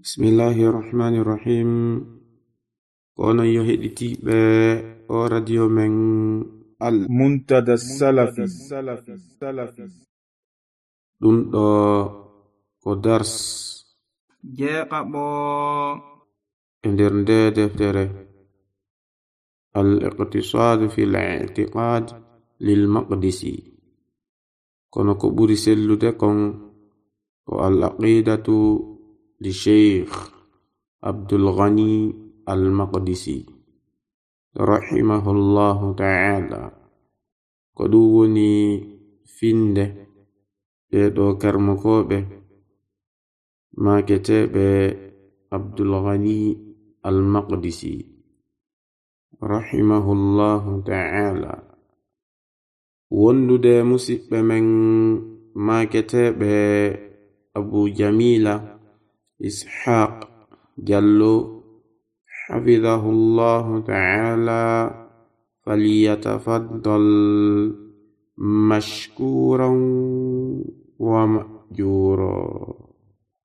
بسم الله الرحمن الرحيم. كون يهديتي ب أو راديو من المنتدى السلفي. السلفي السلفي دون دو كو درس جي قبو. اندير دي دفتر. الاقتصاد في الاعتقاد للمقدسي كونو كو بوري سيلو دي كون والعقيدة لشيخ عبد الغني المقدسي رحمه الله تعالى. قدوني فيند بيدو كرمكوبي ما كتاب عبد الغني المقدسي رحمه الله تعالى. وندو دي مسيب من ما كتاب أبو جميلة إسحاق جلو حفظه الله تعالى فليتفضل مشكورا ومأجورا.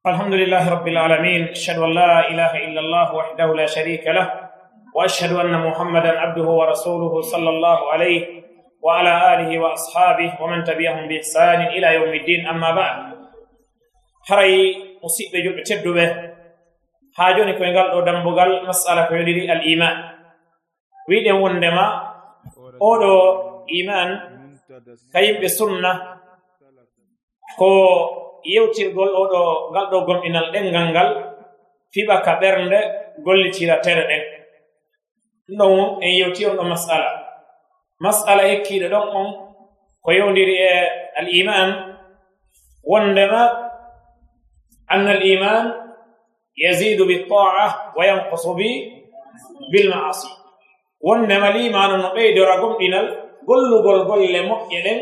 الحمد لله رب العالمين أشهد أن لا إله إلا الله وحده لا شريك له وأشهد أن محمدا عبده ورسوله صلى الله عليه وعلى آله وأصحابه ومن تبعهم بإحسان إلى يوم الدين أما بعد. حري musidɓe yumɓe tedduɓe haa joni koye ngal ɗo dambugal masala ko yoniri al iman wiɗen wondema oɗo iman ka yimɓe sunna ko yewtirgol oɗo ngal ɗo gomɗinal ɗengal ngal fiɓa ka ɓernde gollitira tere ɗen. Ɗum ɗon en yewti on ɗo masala. Masala hekkiɗo ɗon on ko yewdiri e al iman wondema أن الإيمان يزيد بالطاعة وينقص بالمعاصي wonnema limano no ɓeydora gomɗinal gollugol golle moƴƴe ɗen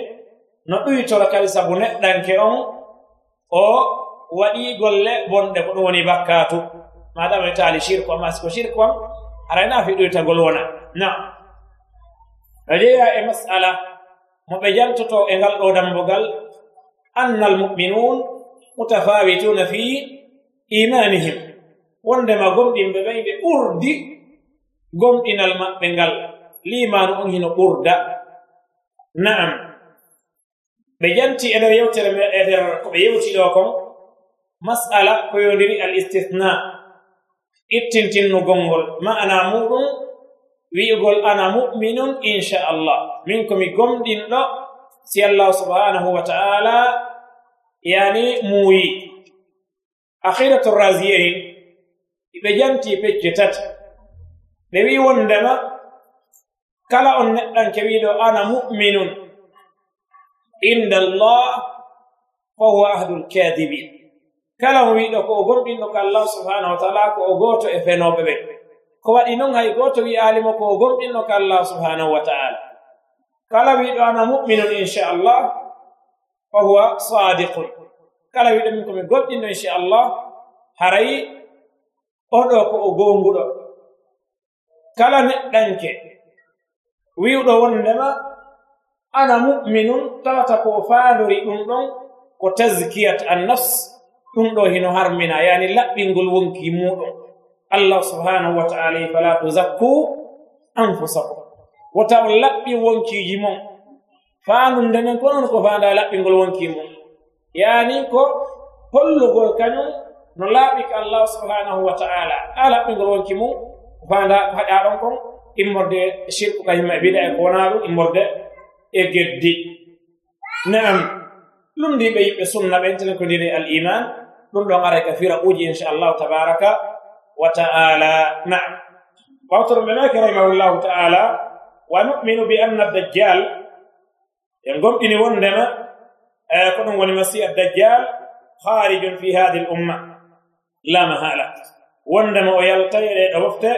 no ɗuytora kadi sabu neɗɗanke on o waɗi golle bonɗe ko ɗum woni bakkatu madama e taali shirku amma siko shirku am arayna fi ɗuytagol wona na no jeeya e masala mo ɓe jantoto e ngal ɗo dambogal anna almuminun mutafawituna fi imanihim. Wondema gomɗinɓe ɓay ɓe ɓurdi gomɗinal maɓɓe ngal. Limanu on hino ɓurda. Na'am. Ɓe janti e nder yewtere e nder ko ɓe yewti ɗo kon mas'ala ko yondiri al istithna ittintinnu gongol ma'ana muɗum wi'ugol ana mu'minun inchallah min komi gomɗinɗo si allah subhanahu wa ta'ala yani muuyi. Akhiratu rasiyehin ɓe iɓe janti pecce tati ɓe wi wondema kala on neɗɗanke wiɗo ana muminun. Inda allah fa huwa ahdu lkadibin kala mo wiɗo ko o gomɗinɗo ko allah subhanahu wa taala ko o gooto e fenoɓe ɓe. Ko waɗi noon hay gooto wi'aalimo ko o gomɗinɗo ko allah subhanahu wa taala. Kala wiɗo ana muminun inchallah fa huwa sadiqun. Kala wiɗo min komi goɗɗinno inchallah haray oɗo ko o gonguɗo kala neɗɗanke wiwɗo wondema ana muminum tawata ko faandori ɗum ɗon ko taskiyat annafs ɗum ɗo hino harmina yani laɓɓingol wonki muɗum allah subhanahu wa ta'ala fala tuzakku anfusakum. Wota on laɓɓi wonkiji mon faamudenen ko noon ko faanda laɓɓingol wonkimo yani ko hollugol kañum no laaɓi ko allahu subhanahu wa taala. A laɓɓingol wonki mum ko faanda ko haƴa ɗon kon immorde shirku kañum e biɗa e ko wonaa ɗum immorde e geddi. Naam lumdiɓe yimɓe sunna ɓen tene ko ndiri al iman ɗum ɗon ara e ka fira uji inchallahu tabaraka wa taala. Naam. Wawtoɗo ɓe maki rahimahullahu taala wa numinu bi anna dajjal يعني ينقوم إني وندما يكون آه، هو المسيح الدجال خارج في هذه الأمة. لا مهالة. وندما ويلقي وفته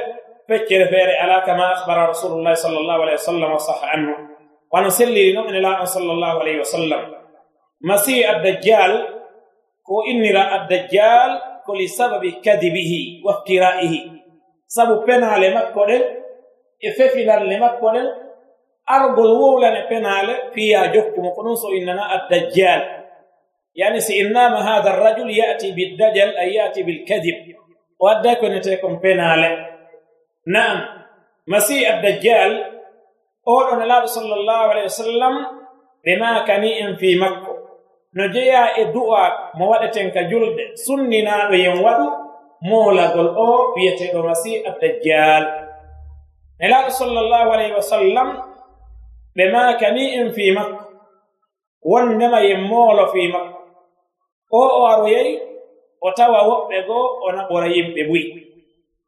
فكر فيري على كما أخبر رسول الله صلى الله عليه وسلم وصح عنه. ونسلي لنؤمن الله صلى الله عليه وسلم. مسيح الدجال هو إني رأى الدجال كل سبب كذبه وافترائه. سبب بنا لمكبر إففنا لمكبر argol wowlane penale fiya jokkumo ko ɗum so innana addajjal. Yani si innama hada arrajul yati biddajal ay yati bilkadib o adda konete kon penale. Na'am masih addajjal oɗo nelaɗo sallllahu alayhi wa sallam ɓe makani en fi makko no jeeya e du'a mo waɗeten ka julde sunninaɗo yen waɗu moolagol o wiyeteɗo masih addajjal. Nelaɗo sallllahu alayhi wa sallam ɓe maakani en fii makko. Wondema yen moolo fii makko. O o aroyey o tawa woɓɓe goo o naɓora yimɓe ɓuri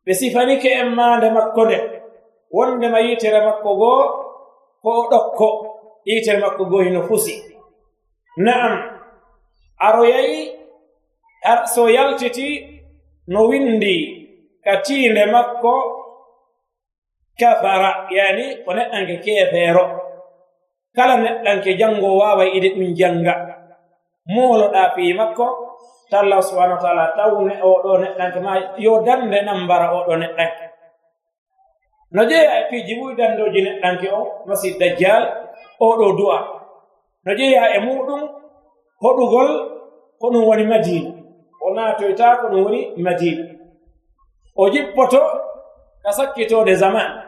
ɓe sifanike en maande makko nde. Wondema yiitere makko goo ko o ɗokko yiitere makko goo hino fusi. Na'am aroyey so yaltiti no windi ka tiinde makko kafara yani ko neɗɗanke keefeero. kala neɗɗanke janngo waaway ide ɗum jannga. Muholoɗa fii makko ta allah subhanau wa taala tawne oɗo neɗɗanke ma yo dande nan mbara oɗo neɗɗanke. No jeeya e fii ɓuy dandoji neɗɗanke o masih dajjal oɗo du'a. No jeeya e muɗum hoɗugol ko ɗum woni madina o naatoyta ko ɗum woni madina o jippoto ka sakkitode zaman.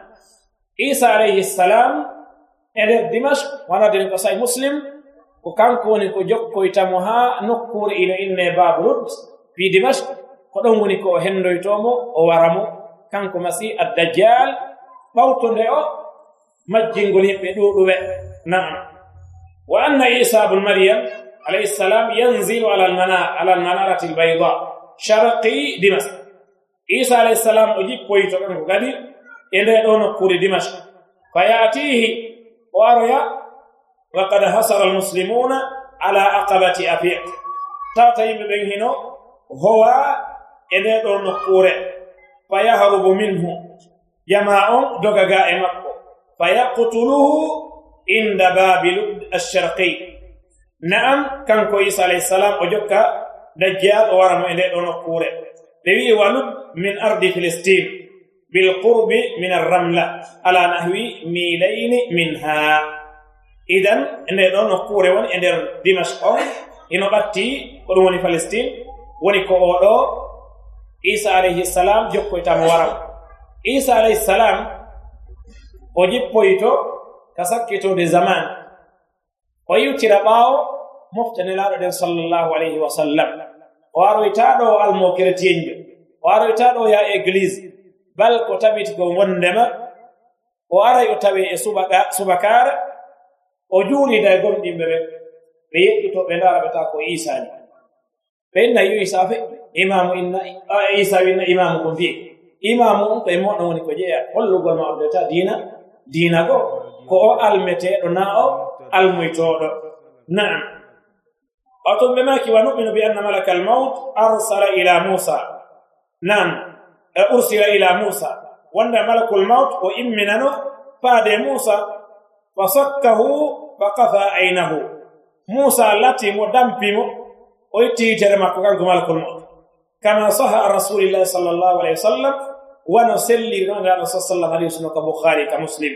Isa alayhi salam e nder dimash wanade ko say muslim ko kanko woni ko jokkoytamo haa nokkure ino inne babrud fi dimash ko ɗon woni ko o henndoytomo o waramo. Kanko masih addajjal ɓawto nde o majjingol yimɓe ɗuɗuɓe. Naam. Wa anna isa bnu maryam alayhi ssalam yanzilu ala almanarati lbayda sharqi dimash. Isa alayhi ssalam o jippoyto kanko kadi e nde ɗo nokkure dimash. Fa yatihi o aroya وقد حصر المسلمون على عقبة أفيق tawata yimɓe ɓen hino howa e nde ɗo nokkuure fa yahrubu minhu yama on dogaga e makko fa yaqtuluhu inda babil alsharqi na'am kanko isa alayhi salam o jokka dajjal o waramo e nde ɗo nokkuure ɓe wi'i walud min ardi philistine bilqurbi min arramla ala بالقرب من الرملة على nde ɗo nokkure woni e nder قورة on ino ɓatti ko ɗum woni palestine woni ko oɗo isa alayhi salam jokkoytamo waram isa alayhi salam o jippoyto ka sakkitode zaman. O yiwtira ɓaawo moftanelaɗo ɗen sallllahu alayhi wa sallam. O aroytaɗo almo almokiretienjo o aroytaɗo ya église bal ko tabiti ko wondema o aray o tawe e subakara o juulida e gomɗimɓe ɓe ɓe yeɗɗuto ɓe ndaara ɓe tawa ko isani ɓe inna yo isa fe imamu inna isa winna imamu ko mbiye imamu on koye moɗon woni ko jeeya hollugol ma abdata dina dina go ko o almeteɗo na o almoytoɗo naam. Oton ɓe maki wa numinu bi anna malaka almaut arsala ila musa naam. ursila ila Musa wanda malakul maut o imminano paade Musa fasakkahu faqafa aynahu Musa latimo dampimo o tiitere makko kanko malakul maut kama saha rasulillah sallallahu alayhi wasallam wa nusalli ala rasul sallallahu alayhi wasallam ka bukhari ka muslim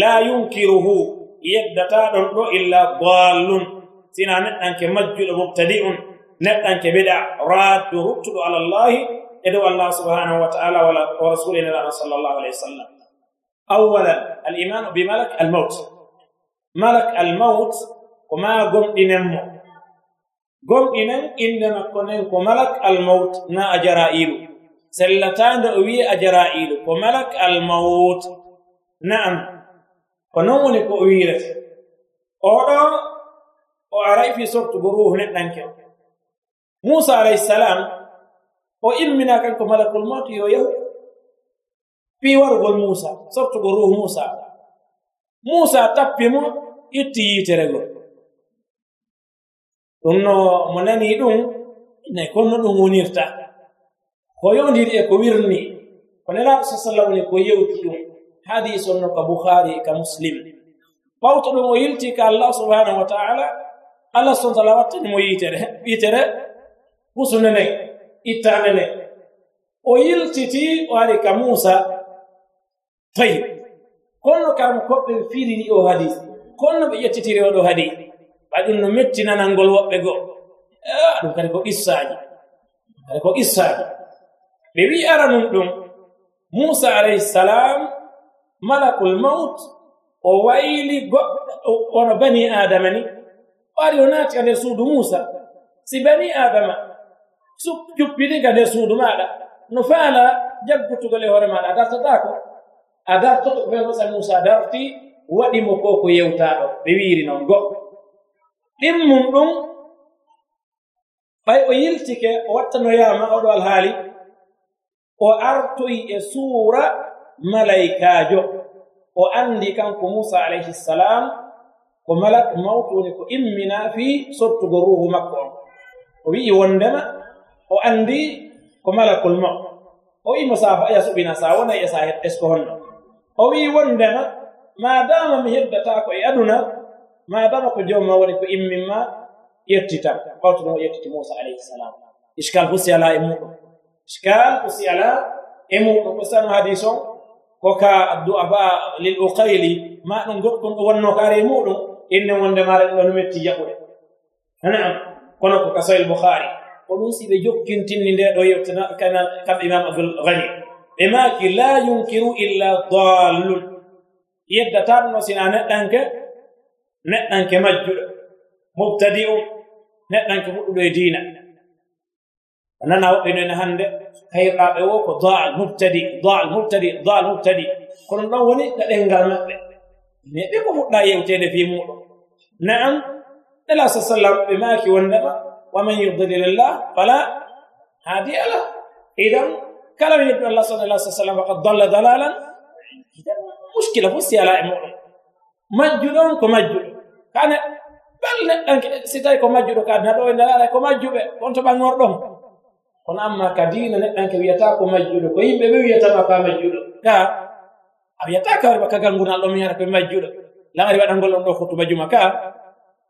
la yunkiruhu yaddata don do illa dallun sina neddanke majjudo mubtadi'un neddanke bid'a raddu ruttu ala allahi يدعو الله سبحانه وتعالى ورسولنا صلى الله عليه وسلم. أولا الإيمان بملك الموت. ملك الموت وما قم إنمو قم إنم إنما كنن ملك الموت نا أجرائيل. سلتان دعوية أجرائيل. وملك الموت. نعم. ونومني قويلة. أولا وعرأي في صوت بروه نتنكي موسى عليه السلام o ilmina kanko malakul mawt yo yahu piiwargol muusa sortugo ruhu muusa muusa tappi mo itti yiiterego ɗum no mo nani ɗum nayi konno ɗum wonirta. Ko yondiri e ko wirni ko nelaɗo sa sallam woni ko yewti ɗum. Hadis onno ka bouhari ka muslim. Ɓawto ɗum o yilti ka allah subhanahu wa taala allah son tala wattani mo yitere yitere husunanayi ittanene o yiltiti o ari ka muusa. Tayi konno kam koɓɓe firini o hadis konno ɓe ƴettitiri oɗo hadi. Ɓay ɗum no mettinanalngol woɓɓe goo. Ɗum kadi ko qissaji kadi ko qissaji ɓe wi aranum ɗum. Musa alayhisalam malakul maut o wayli goɗɗo wono bani adama ni. O ari o naati a nder suudu musa si bani adama cuppiniga nder suudu maɗa no faala jaggutugol e hoore maɗa a dartatako a dartoto feno sa musa darti waɗimo ko ko yewtaɗo ɓe wiiri noon goɗɗo. Ɗin mum ɗum ɓay o yiltike o wattanoyama oɗo alhaali o artoyi e suura malaykaajo. O anndi kanko muusa alayhi ssalam ko malak mawtu woni ko immina fii sottugo ruhu makko on. O wi'i wondema o anndi ko malakul maw o wi'imo sa aya suɓina sa wonay e sa esko honno o wi'i wondema madama mi heddata ko e aduna madama ko joomma woni ko imminma ƴettita kawtuno o ƴettiti muusa alayhi ssalam iskal husi ala e muɗum iskal husi ala e muɗum ko sano hadis on ko ka du'aba lil uqayli ma ɗum goɗɗum ɗo wonno ko are e muɗum inne wonde mare ɗo no metti jaɓude naam kono ko ka sahil bouhari قلوسي بجوكين تني ندو يوتنا كان كان امام عبد الغني بما لا ينكر الا ضال يد تابن سنا ندنك ندنك مجد مبتدئ ندنك مدو دينا أنا ناو بينو نهند خير باب هو ضال مبتدئ ضال مبتدئ ضال مبتدئ كون نو وني كدنغال مبه ني بي مو دا يوتين في مو نعم الله صلى الله عليه وسلم بما كي ونبا waman yudlilillah fala hadiya lah idan kala min yiɓɓi allah ومن يضلل الله فلا هادي له. إذا كلام ابن الله صلى الله عليه وسلم وقد ko majjuɗo kane bal على أمور مجدون كمجد كان بل سيتاي كمجد e هذا ko majjuɓe on to ɓangorɗon kono amma ka diina neɗɗan ke wiyata ko majjuɗo ko yimɓe ɓe wiyatama ka majjuɗo ka a wiyata ka wari kagal galngunal ɗo mi yara koye majjuɗo lamari waɗangol on ɗo hotuba juma ka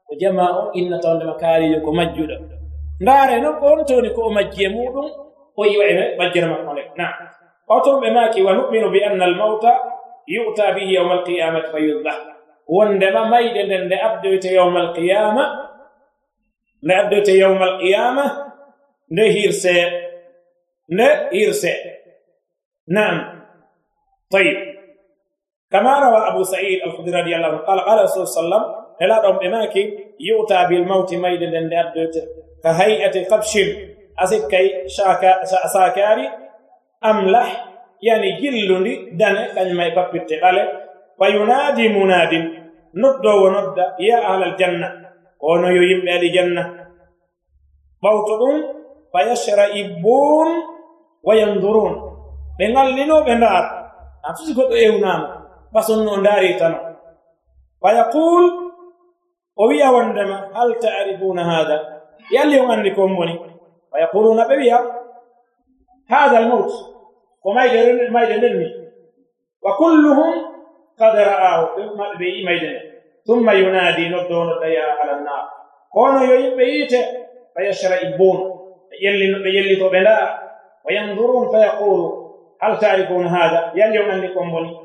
ko jama o inna tawndema kaalijo ko majjuɗo ndaare ndaareno on toni ko o majji e muɗum o yiwa e majjere makko nde. Na oton ɓe maaki wa numinu bi anna almawta yuta bihi yawma alqiyamati fa yudda wondema mayde nden nde abdoyte yawma alqiyama nde abdoyte yawma alqiyama nde hirsee nde hirsee nam tayib kama rawa abu said alhudri radiallahu anu qala qala rasul sallam nela ɗon ɓe maaki yuta bil mawti mayde nden nde addoyte. Ka hay'ati kabshil asit kay sakari amlah yani gillundi dane kañumay e pappirte ɓale. Fa yunadi munadin noddowo nodda ya ahlal janna kono yo yimɓe ali janna. Ɓawto ɗum fa yashra'ibun wa yandurun ɓe ngallino ɓe ndaar a fosi goɗɗo ewnama fason no ndaari tano. Fa yaqul o wiya wondema hal ta'rifuna hada yalli on anndi kon woni fa yaquluna ɓe wiya hada almaut ko mayde mayde nden ni wa kulluhum kad ra'ahu ɓe maɓɓe ɓe yi mayde nden ثم ينادي نبدو نبدا على النار كونو يويب بيته فيشرئبون يلي يلي تو بلا وينظرون فيقول هل تعرفون هذا يلي عندكم بني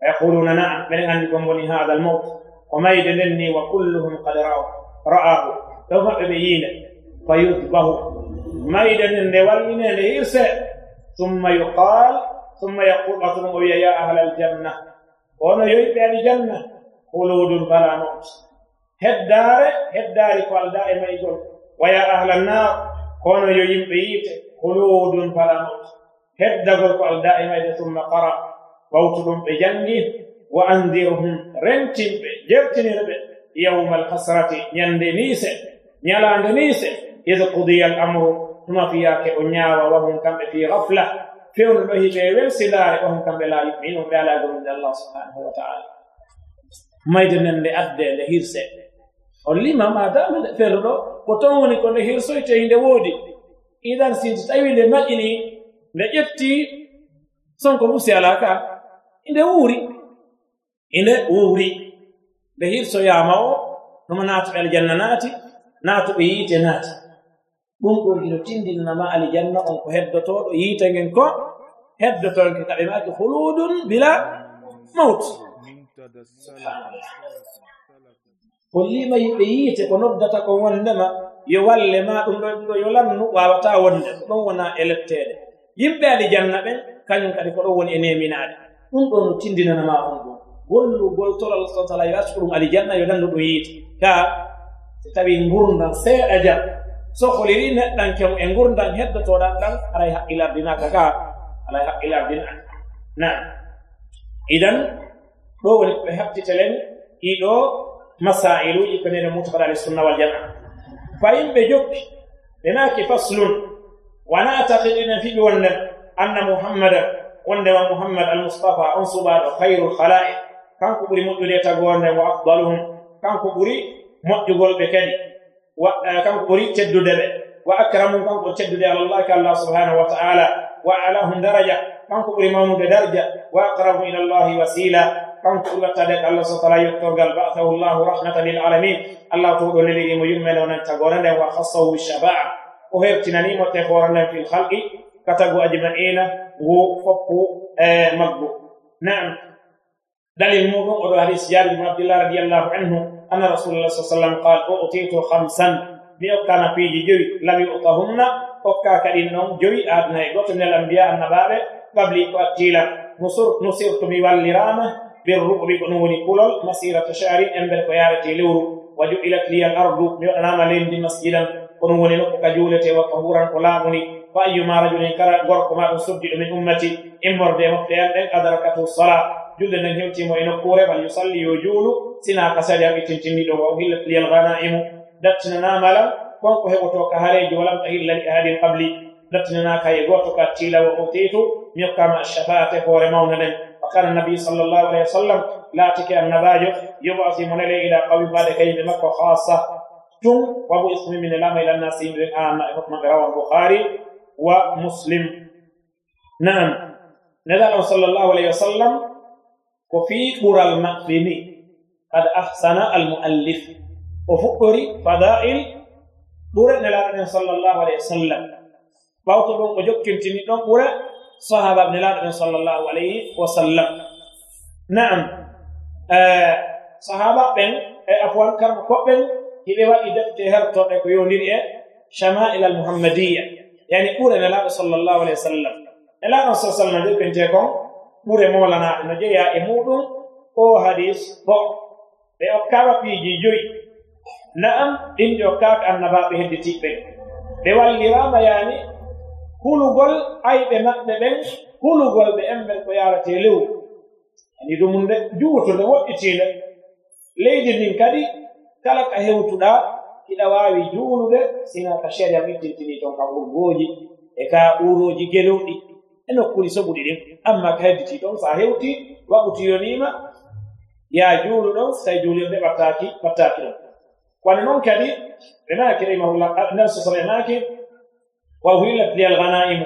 فيقولون نعم من عندكم بني هذا الموت وما يدلني وكلهم قد رأوا رآه. لو فأبيين فيذبه. ما يدلني والمن ليس. ثم يقال ثم يقول أطلب يا أهل الجنة. وأنا يبقى الجنة. خلود فلا موت هدار دار قال دائما يقول. ويا أهل النار. كون بيت. خلود فلا موت دار قال دائما ثم قرأ. موت بجنة. wa andirhum rentinɓe jertinirɓe yawma alhasrati ñande niise se ñalande ni id kudiya al amru tuma fiyake o ñaawa wahum kamɓe fi gafla fewno ɗo hiɓe welsilaare wahum kamɓe la yuminum ɓe ala gominde allah subhanahu wa taala mayde nen nde adde nde hirse. O lima ma dama nde felo ɗo ko ton woni ko nde hirsoyte nde woodi. Idan si tawi nde maƴini nde ƴetti sonko musi ala ka nde wuuri. ina wuuri ɓe hirsoyama o nomo naatoɓe aljanna naati naatoɓe yiite naati. Ɗum ɗon ino tindinnama alijanna on ko heddotoɗo yiite ngen ko heddotonke kaɓe maki huludun bila maut hollima yimɓe yiite ko noddata ko wondema yo walle ma ɗum ɗo ɗum ɗo yo lannu wawata wonde. Ɗon wona eletteɗe yimɓe alijanna ɓen kañum kadi ko ɗon woni e neminaade. Ɗum ɗo no tindinanama on ɗum. Gollugol tolal sa taala yo accu ɗum alijanna yo nandu ɗum yiite ka so tawi ngurdan seeɗa jam sohliri neɗɗankemo e ngurdan heddotoɗan ɗan aray haqqilardinaka ka alay haqqilardina na idan ɗo woni ɓe haɓtitelen ɗiɗo masailuji ko nene mutahaɗa ali sunna wal jama fa yimɓe joppi ɓe naaki faslun wona takiɗinen fiɓi wonden anna muhammadan wondema muhammad almustapha on suɓaɗo hayru lhalai kanko ɓuri moƴƴude tagorde wa afdaluhum kanko ɓuri moƴƴugol ɓe kadi eh, kanko ɓuri teddude ɓe wa akramum kanko ɓuri teddude alallahi allah subhanahu wa taala wa alahum daraja kanko ɓuri mawnude darja wa aqrabu ila llahi wasila kanko ɓuri wattade ko allah sa taala yettorgal ba'athahu llahu rahmatan lil alamin allah to ɗo lelirimo yummene onen tagore nden wa khassahu bishabaa o hertinanimo te hoore fil halqi katagu ajmaina ngu foppu e maggu naam dalil muɗum oɗo hadis jabir bin abdillah radiallahu anhu anna rasulullah sa sallam qal o utitu hamsan mi okkana piiji joyi lam yutahunna okka kaɗin noon joyi adna e goto nelam mbiya annabaɓe qabli ko attila nusirtu mi wallirama birruɓri ko ɗum woni kulol masirata shari en ko yarete lewru wa ju'ilat liya al ardu. Mi waɗanama lendi masjidan ko ɗum woni nokku ka juulete wakka huran ko laamuni. Fa ayyuma rajulin kala gorko ma ɗum suddi ɗum min ummati immorde e waktu en ɗen adarakatou sala julde nden hewtimo e nokkure fal yusalli yo juulu sina ka sadi am ittintinniɗo wa uhillat liya al ghanaimu dattinanamalam konko heɓoto ka hareji walam tahilla li ahadin qabli dattinanaka e goto ka tila wa utitu mi yokkama alshafa'ate hoore mawna nden وكان النبي صلى الله عليه وسلم لا تكي النباج يبعث من إلى قوم بعد كيد مكة خاصة ثم وابو اسم من الأمر إلى الناس من الآن حكم رواه البخاري ومسلم نعم نزل صلى الله عليه وسلم وفي قرى المقدم قد أحسن المؤلف وفقري فضائل قرى نلاقنا صلى الله عليه وسلم. باوتبون وجوكين تنين قرى صحابة نلاقنا صلى الله عليه وسلم. نعم آه صحابة بن آه، أفوان كرم قبن هي وإذا تهر تقعك يوندين إيه شمائل المحمدية. يعني قرى نلاقنا صلى الله عليه وسلم. نلاقنا صلى الله عليه وسلم ɓure molana no jeeya e muɗum o hadis bo. Ɓe okkama piiji joyi. Na'am ɗin ɓe okkaka annabaɓe hedditiɓɓe ɓe wallirama yani hulugol ayɓe maɓɓe ɓen hulugol ɓe enɓen ko yarate lewru ani ɗum nde juuto nde woɗɗitinde leydi ndin kadi kala ka hewtuɗa kiɗa wawi juulude sina ka sharia wittintini toon ka urgoji e ka uroji gelowɗi e nokkuri guɗi ɗin. Amma ka hedditi ɗon so a hewti waɓutiyonima ya juulu ɗon so tawi juuli on nde ɓattaki ɓattaki ɗon. Kono noon kadi ɓe maaki rahimahullah nder sa sallam e maaki wa huillat liyal ganaimu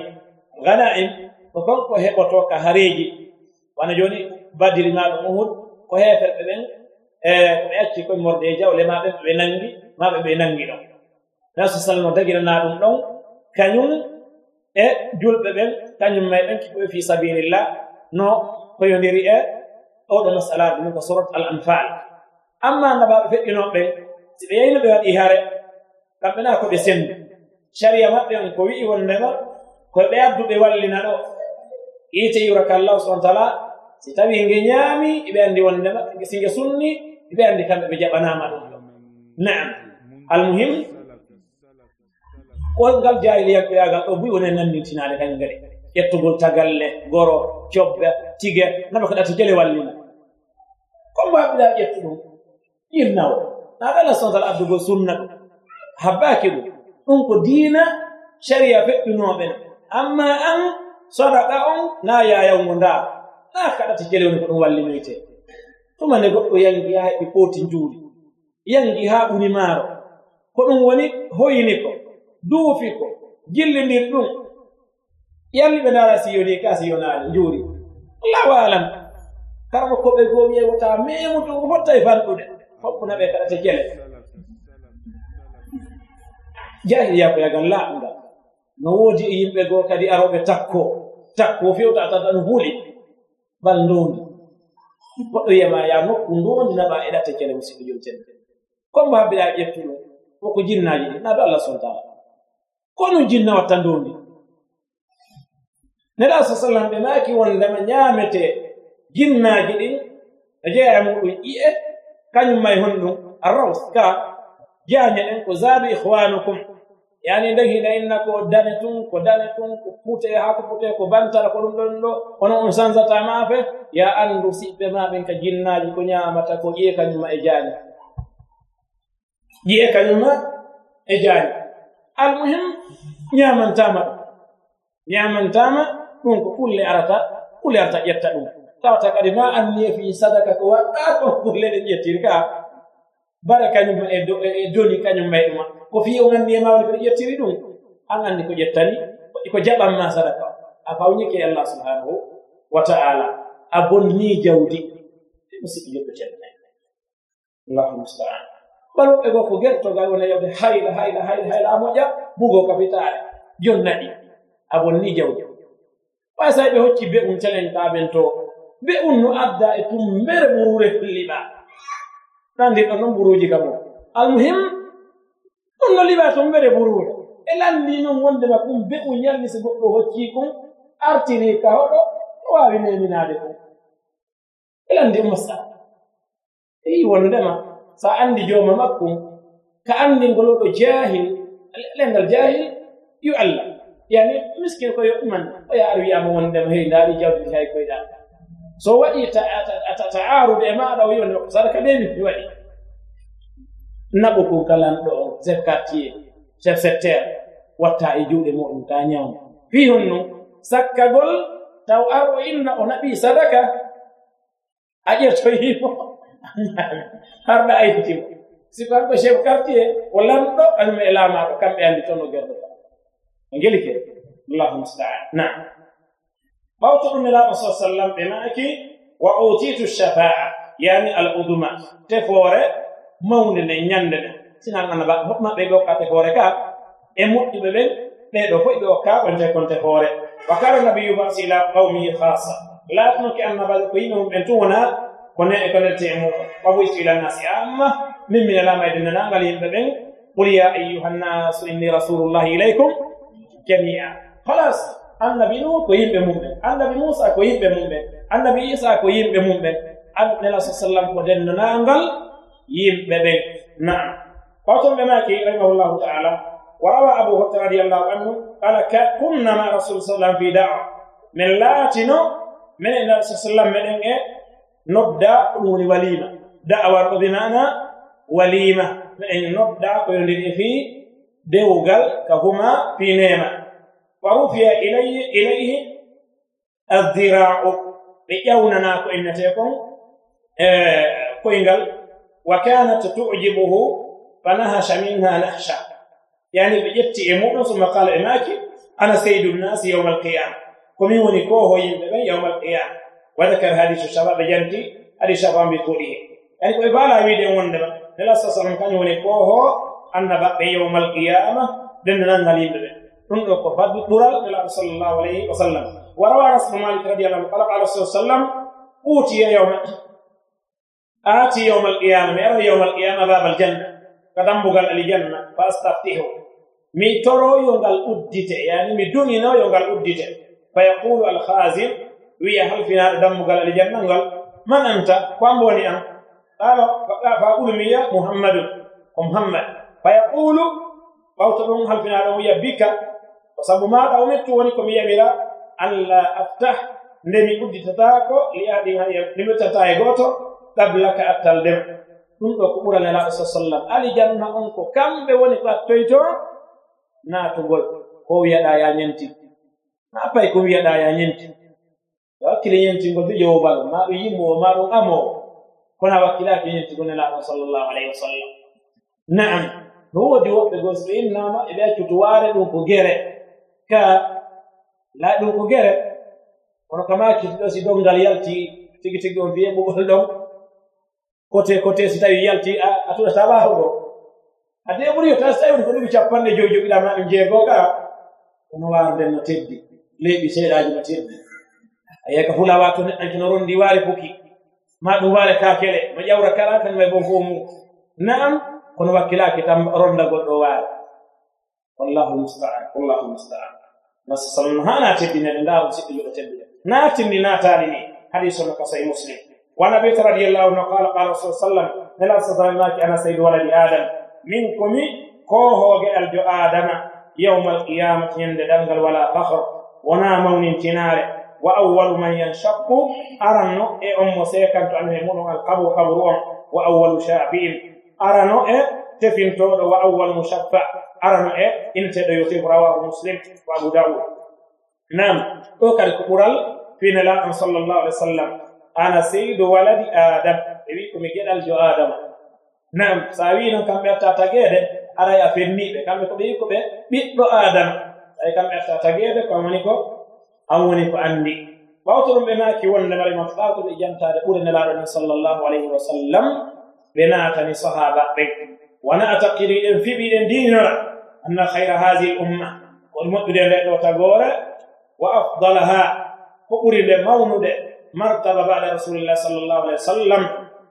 ganaim ko konko heɓoto ka hareji. Wona joni badiri maɓe uhud ko heferɓe ɓen e koɓe acci koye morde jawle maɓe ɓe nangi maɓe ɓe nangi ɗon. Nabi sa sallam o ɗum ɗon kañum e julɓe ɓen kañum meɗen kiɓoye fi sabilillah no koyodiri e oɗo masalaji ɗum ko surat al anfal amma gabaɓe feƴƴinoɓe si ɓe yeyno ɓe waɗi hare kamɓe na koɓe sendu. Sharia maɓɓe on ko wi'i wondema koye ɓe adduɓe wallina ɗo. Iite yuraka allahu subahana taala si tawi nge ñaami iɓe anndi wondema si nge sunni iɓe anndi kamɓe ɓe jaɓanama ɗum. Naam. Almuhim on jahiliyaɓeyagal ɗo buyi wonen nannitinade kañ ngari. Ƴettugol tagalle goro cobbe tige naɓe ko ɗata jele wallina. Comme waɓiɗa ƴettu ɗum yinnawo naɗa ala sontal addugo sunna ɗum habbaki ɗum ɗum ko diina caria feɓɓinoɓe amma an sodaka on na yayawngo nda na kaɗata gelewni ko ɗum wallinoyte. Tumane goɗɗo yangi ha heɓi pooti juuli yangi ha ɓuni maaro ko ɗum woni hoyini ko duufi ko gillinir ɗum. Yalli ɓe ndara siyode ka siyonaani njuuri. Allahu alam kala koɓe goomi e wota memu to hotta e fanɗude hoɓɓuna ɓe kaɗate gele. Jahiliya ko yagal laaɓngal no woodi e yimɓe goo kadi aroɓe takko. Takko fewta tata no huuli. Bal ndondi goɗɗo wiyama ya nokku ndondi naɓa eɗate gele musidɗo jom ten comme habbiɗa ƴettuɗum woko jinnaji ɗi. Naɓe allah subhana taala. kono jinna watta ndondi neɗa sa sallam ɓe maaki wondema ñaamete jinnaaji ɗin e jeere muɗum i'e kañum may hon ɗum arraws ka jaañe ɗen ko zaadu ihwanukum yani dahila inna ko dane tun ko dane tun ko putee haa ko putee ko bantara ko ɗum ɗon ɗo kono on sansata maafe ya anndu siɓɓe maɓen ka jinnaaji ko ñaamata ko ƴiye kañumma e jaañe ƴiye kañumma e jaañe almuhim ñamantama. Ɗum ñamantama ɗum ko kulle arata kulle arata ƴetta ɗum. Tawata kadi ma anniye fi sadaka ko waɗɗa ko kulle ɗe ƴettiri ka. Bara kañum e doni e, e kañum may ɗuma ko fi on anniye ma woni koɗe ƴettiri ɗum? An anndi ko ƴettani ko jaɓanma sadaka. A fawñike allah subhanahu wa ta'ala. A bonni jawdi. Musidɗo yoɓɓeten allahumusta'an ɓaluɓe goo ko gertogal wona yewde hayla hayla hayla hayla a moƴƴa bugo kapitaare jonnaɗi a bonni jawdi ɓay sa ɓe hocci be be'un calenɗamen to be un no adda e tummere ɓurure liɓa ɗandir ɗon noon ɓuruji kam o almuhim ɗum no liɓa tummere ɓurure e lanndi noon wondema kum be be'un yalni so goɗɗo hocci kum artiri ka hoɗo no waawi neminaade kum e lanndi masala eyi wondema so a anndi jooma makkum ka anndingol oɗo jahil lengal jahil yo allah. Yani miskin ko yo ɗuman oya ar wiyama wondema hey ndaaɗi jawdi hay koyeɗa so waɗi taarude e maɗa o yoni sadaka ɓe mi waɗi. Naɓo ko galanɗo o chef quartier chef secteur watta e juuɗe muɗum ta ñawma fi hon honno sakkagol taw ar o inna o naɓi sadaka a ƴetoyimo har ɗa ayittima sifa ko chef quartier walla ɗum kañum e laamaɗo kamɓe anndi toon no gerɗo e ngeli ke? Allahu mustaan. Nam ɓawto ɗum e laaɓa sa sallam ɓe maaki wa utitu shafa'a yani al uduma tefoore mawnde nde ñannde nde sinan annaba hoɓ maɓɓe ɓe okka tefoore ka e moƴƴuɓe ɓen ɓeeɗo fof ɓe okka ɓonte kon tefoore wa kara nabiyu basi ila qawmihi hasa laatnoke annabaɓe ko yimɓe mum ɓen tun wona ko ne e konete mo ɓaɓoytu ila nasi. Amma min min alama e denndanangal yimɓe ɓen qul ya ayuha nnasu inni rasulullahi ilaykum jamia. Halas annabi nu ko yimɓe mumɓen annabi musa ko yimɓe mumɓen annabi isa ko yimɓe mumɓen annela sa sallam ko denndanangal yimɓe ɓen. Naam. Fatonɓe maki rahimahullahu taala wa أبو هريرة hurta radiallahu anhu قال كنا مع rasul صلى الله عليه وسلم في دعوة من لاتنو من النبي صلى الله nodda ɗum woni walima. Da'awar ɗo bimana walima. En nodda ko nder e fii dewgal ka huma pinema fa rufiya ilayhi addira'u ɓe ƴawnana ko innete kon e, koyngal. Wa kanat tujibuhu fa nahasha minha nahsha. Yani ɓe ƴetti e muɗum summa qala e maki ana seydu nnasi yawma alqiyama komin woni koho yimɓe ɓen yawma alqiyama وذكر حديث الشباب جنتي حديث الشباب بطوله يعني كيف قال ويدي وندما نلا سسرم كان يوني كوهو أن بقى يوم القيامة دننا نليم به نقول كو فضل دورال نلا صلى الله عليه وسلم. وروى رسول مالك رضي الله عنه قال قال رسول الله صلى الله عليه وسلم أوتي يوم آتي يوم القيامة. يرى يوم القيامة باب الجنة. كدام بقال الجنة. فاستفتحه mi toro yongal uddite yani mi duŋino yongal uddite fa yaqulu alkhazin wiya halfinaaɗo dammugal aljanna ngal. Man anta ko an woni an qala faqulu mi miya muhammadun. Ko muhammad. Fa yaqulu ɓawta ɗum halfinaaɗo wiya bika ko sabu maɗa o mettu woni ko mi yamira allah aftah nde mi udditatako li ahdi mi mettata e gooto qablaka attal dem. Ɗum ɗo ko ɓuranelaɗo sa sallam alijanna on ko kamɓe woni ko attoy to natugol ko wiyaɗa ya ñenti. Na pay ko wiyaɗa ya ñanti yo hakkille ñentingo mbe ƴowoba ma ɗum yimmowo ma ɗum amowo kono a wakkilaki ñentingo nelaɗo sallllahu alayhi wa sallam. Naam. No woodi woɓɓe gon so ɓe innama eɓe accutu waare ɗum ko gere. Ka laa ɗum ko gere. Kono kama ɗo si dongal yalti tigi tigi on wiye ɓuɓol ɗon. Côté côté si tawi yalti a tuɗata ɓaarogo ade ɓuri yota so tawi woni ko ɗumi capanɗe joyi jogiɗa maɗum jeegoo ka kono wawa no teddi. Leeɓi seeɗaji no teddi. ayaka hulawa to neɗɗo jinoronndi diwari buki ma ɗum waale kakele ma jawra kala tan may bon fof mum naam kono wakkilaki tan ronda goddo wala wallahu mustaan wallahu mustaan nas sallam ha nateddine ɗe ndawa musidɗo yoɗo tedduɗe natinni natali ni hadithu ono ka sahih muslim wa nabiy بكر رضي الله qala قال قال رسول الله صلى الله عليه وسلم لا استطعماك أنا سيد ولد آدم منكم كوهوغ الجو آدم يوم القيامه يند دنجل ولا فخر ونا مون تناره wa awwalu man yanshaqu arano e on mo sekanto andu he muɗum alkabru kabru on wa awwalu shafiin. Arano e tefintoɗo wa awwal mushaffa arano e inteɗo yotif rawahu muslim wa abu daud nam ɗo kadi ko ɓural finelaɗon sallllahu alih w sallam ana seydo waladi adam ɓe wi komi geɗal jo adama. Nam so a wi noon kamɓe atta tageede aray a fenniɓe kamɓe ko ɓe wi ko ɓe ɓiɗɗo adama ay kamɓe atta tageede kon woni ko an woni ko anndi ɓawto ɗum ɓe naaki wonde mara imam ɓawto ɓe jantade ɓure nelaɗo ni sallllahu alayhi wa sallam ɓe naatani sahaba ɓe wona a takkiriɗen fiɓiɗen dinora anna hayra hadi l umma woni moƴƴude nde ɗo tagoore wa afdalaha ko ɓuri nde mawnude martaba bada rasulillah sallllahu alayhi wa sallam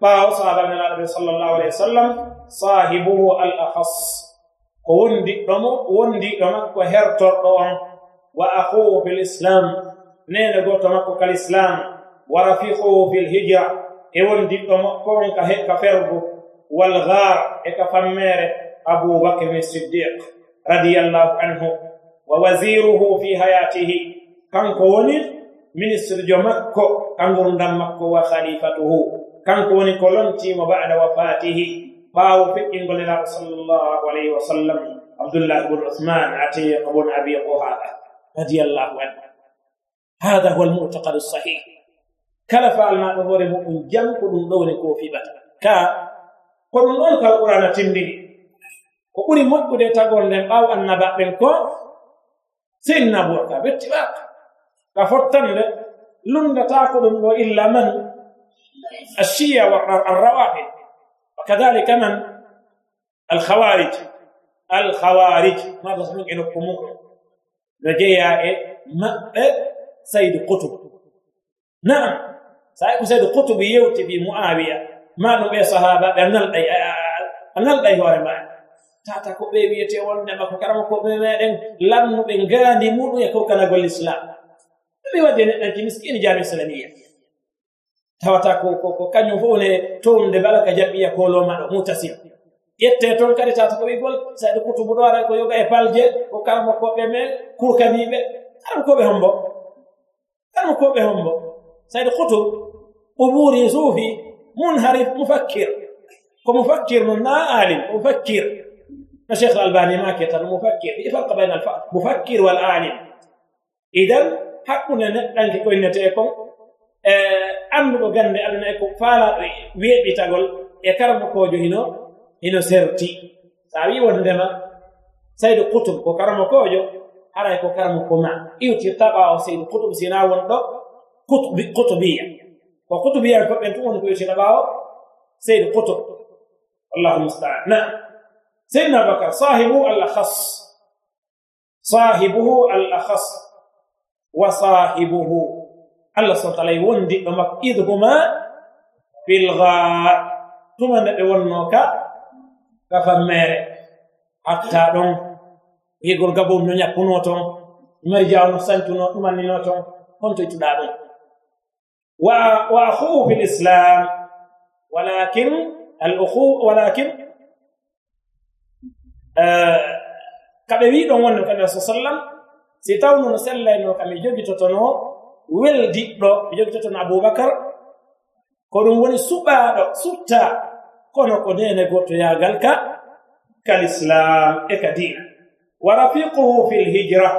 ɓaawo sahaba nelaɗo ɓe sallllahu alayhi wa sallam sahibuhu al ahas ko wondiɗɗomo wondiɗo makko hertorɗo on wa akhuhu fil islam. Nene goto makko kal islam. Wa rafiquhu fil hijra e wondiɗɗo makko on ka ka fergo wal ghar e ka fammere abubakr ni siddiq radiyallahu anhu. Wa waziruhu fi hayatihi. Kanko woni ministre jo makko kangurdam makko wa khalifatuhu. Kanko woni ko lontimo ba'da wafatihi. Ɓaawo feƴƴingolelaaɓo sallllahu alayhi wa sallam. Abdoullah bun uthman atiq bun abi quhafa رضي الله عنه. هذا هو المعتقد الصحيح. كلف المعتبر من جنب دون كوفي بات ك قرون القرآن تمني وقري مكو دي تاغون دي باو النبا بن كو؟ سين نبو كا بتبا كفتن لن تاخذ إلا من؟ الشيا والرواحل وكذلك من؟ الخوارج. الخوارج. ما بس من انكم no jeeya e maɓɓe saydu kutub naam so ayi ko saydu kutubu yewti ɓi muawiya ma no ɓe sahaba ɓe nalɗay a nalɗay hoore ma. Tata ko ɓe wiyete wonde makko karama koɓe meɗen lamnuɓe ngaandi muɗum e kawkanagol l'islam ɗumi wadde neɗɗanki miskini jami islamia tawata ko kañum fof ne townde bala ka jaɓɓiya kolomaɗo mutasim ƴette toon kadi tata ko wigol saɗa kutubu ɗo ara ko yoga e palje ko karama koɓe men kurkaniɓe karama koɓe hombo karama koɓe hombo saɗa kutub ɓuɓuri suufi munharif mufakkir ko mufakkir no na alim mufakkir no cheikh albani ma keta no mufakkir i farqa bayna almufakkir wal alim idan hakkunde neɗɗanke koynete kon e annduɗo gannde aduna e ko faalaɗo weeɓitagol e karamakojo hino inoserti sabi sawiwa ndema said ko karamo kojo ara ko karamo ko ma koma iuti o said qutub sina wondo qutbi qutbiya ko qutbiya ko ben tuon ko sina bawo said qutub Allahu musta'an na sayyidina bakar sahibu al-akhas sahibuhu al-akhas wa sahibuhu Allah subhanahu wa ta'ala wondi mamak idhuma bil gha tumanna wonnoka kafan mere hatta ɗon yegol gabom no ñakkuno toon mari jawno santuno ɗumannino toon honto ittuɗa ɗum. Wa wa akhuhu fi lislam walakin al uhu walakin eh, kaɓe wi ɗon wonno kadi sa sallam si tawno no sellayno kaɓe jogitotono weldiɗɗo ɓe jogitotono aboubacar ko ɗum woni suɓaɗo sutta kono ko nene gotoyagal ka kalislam e ka dina wa rafiquhu fi lhijra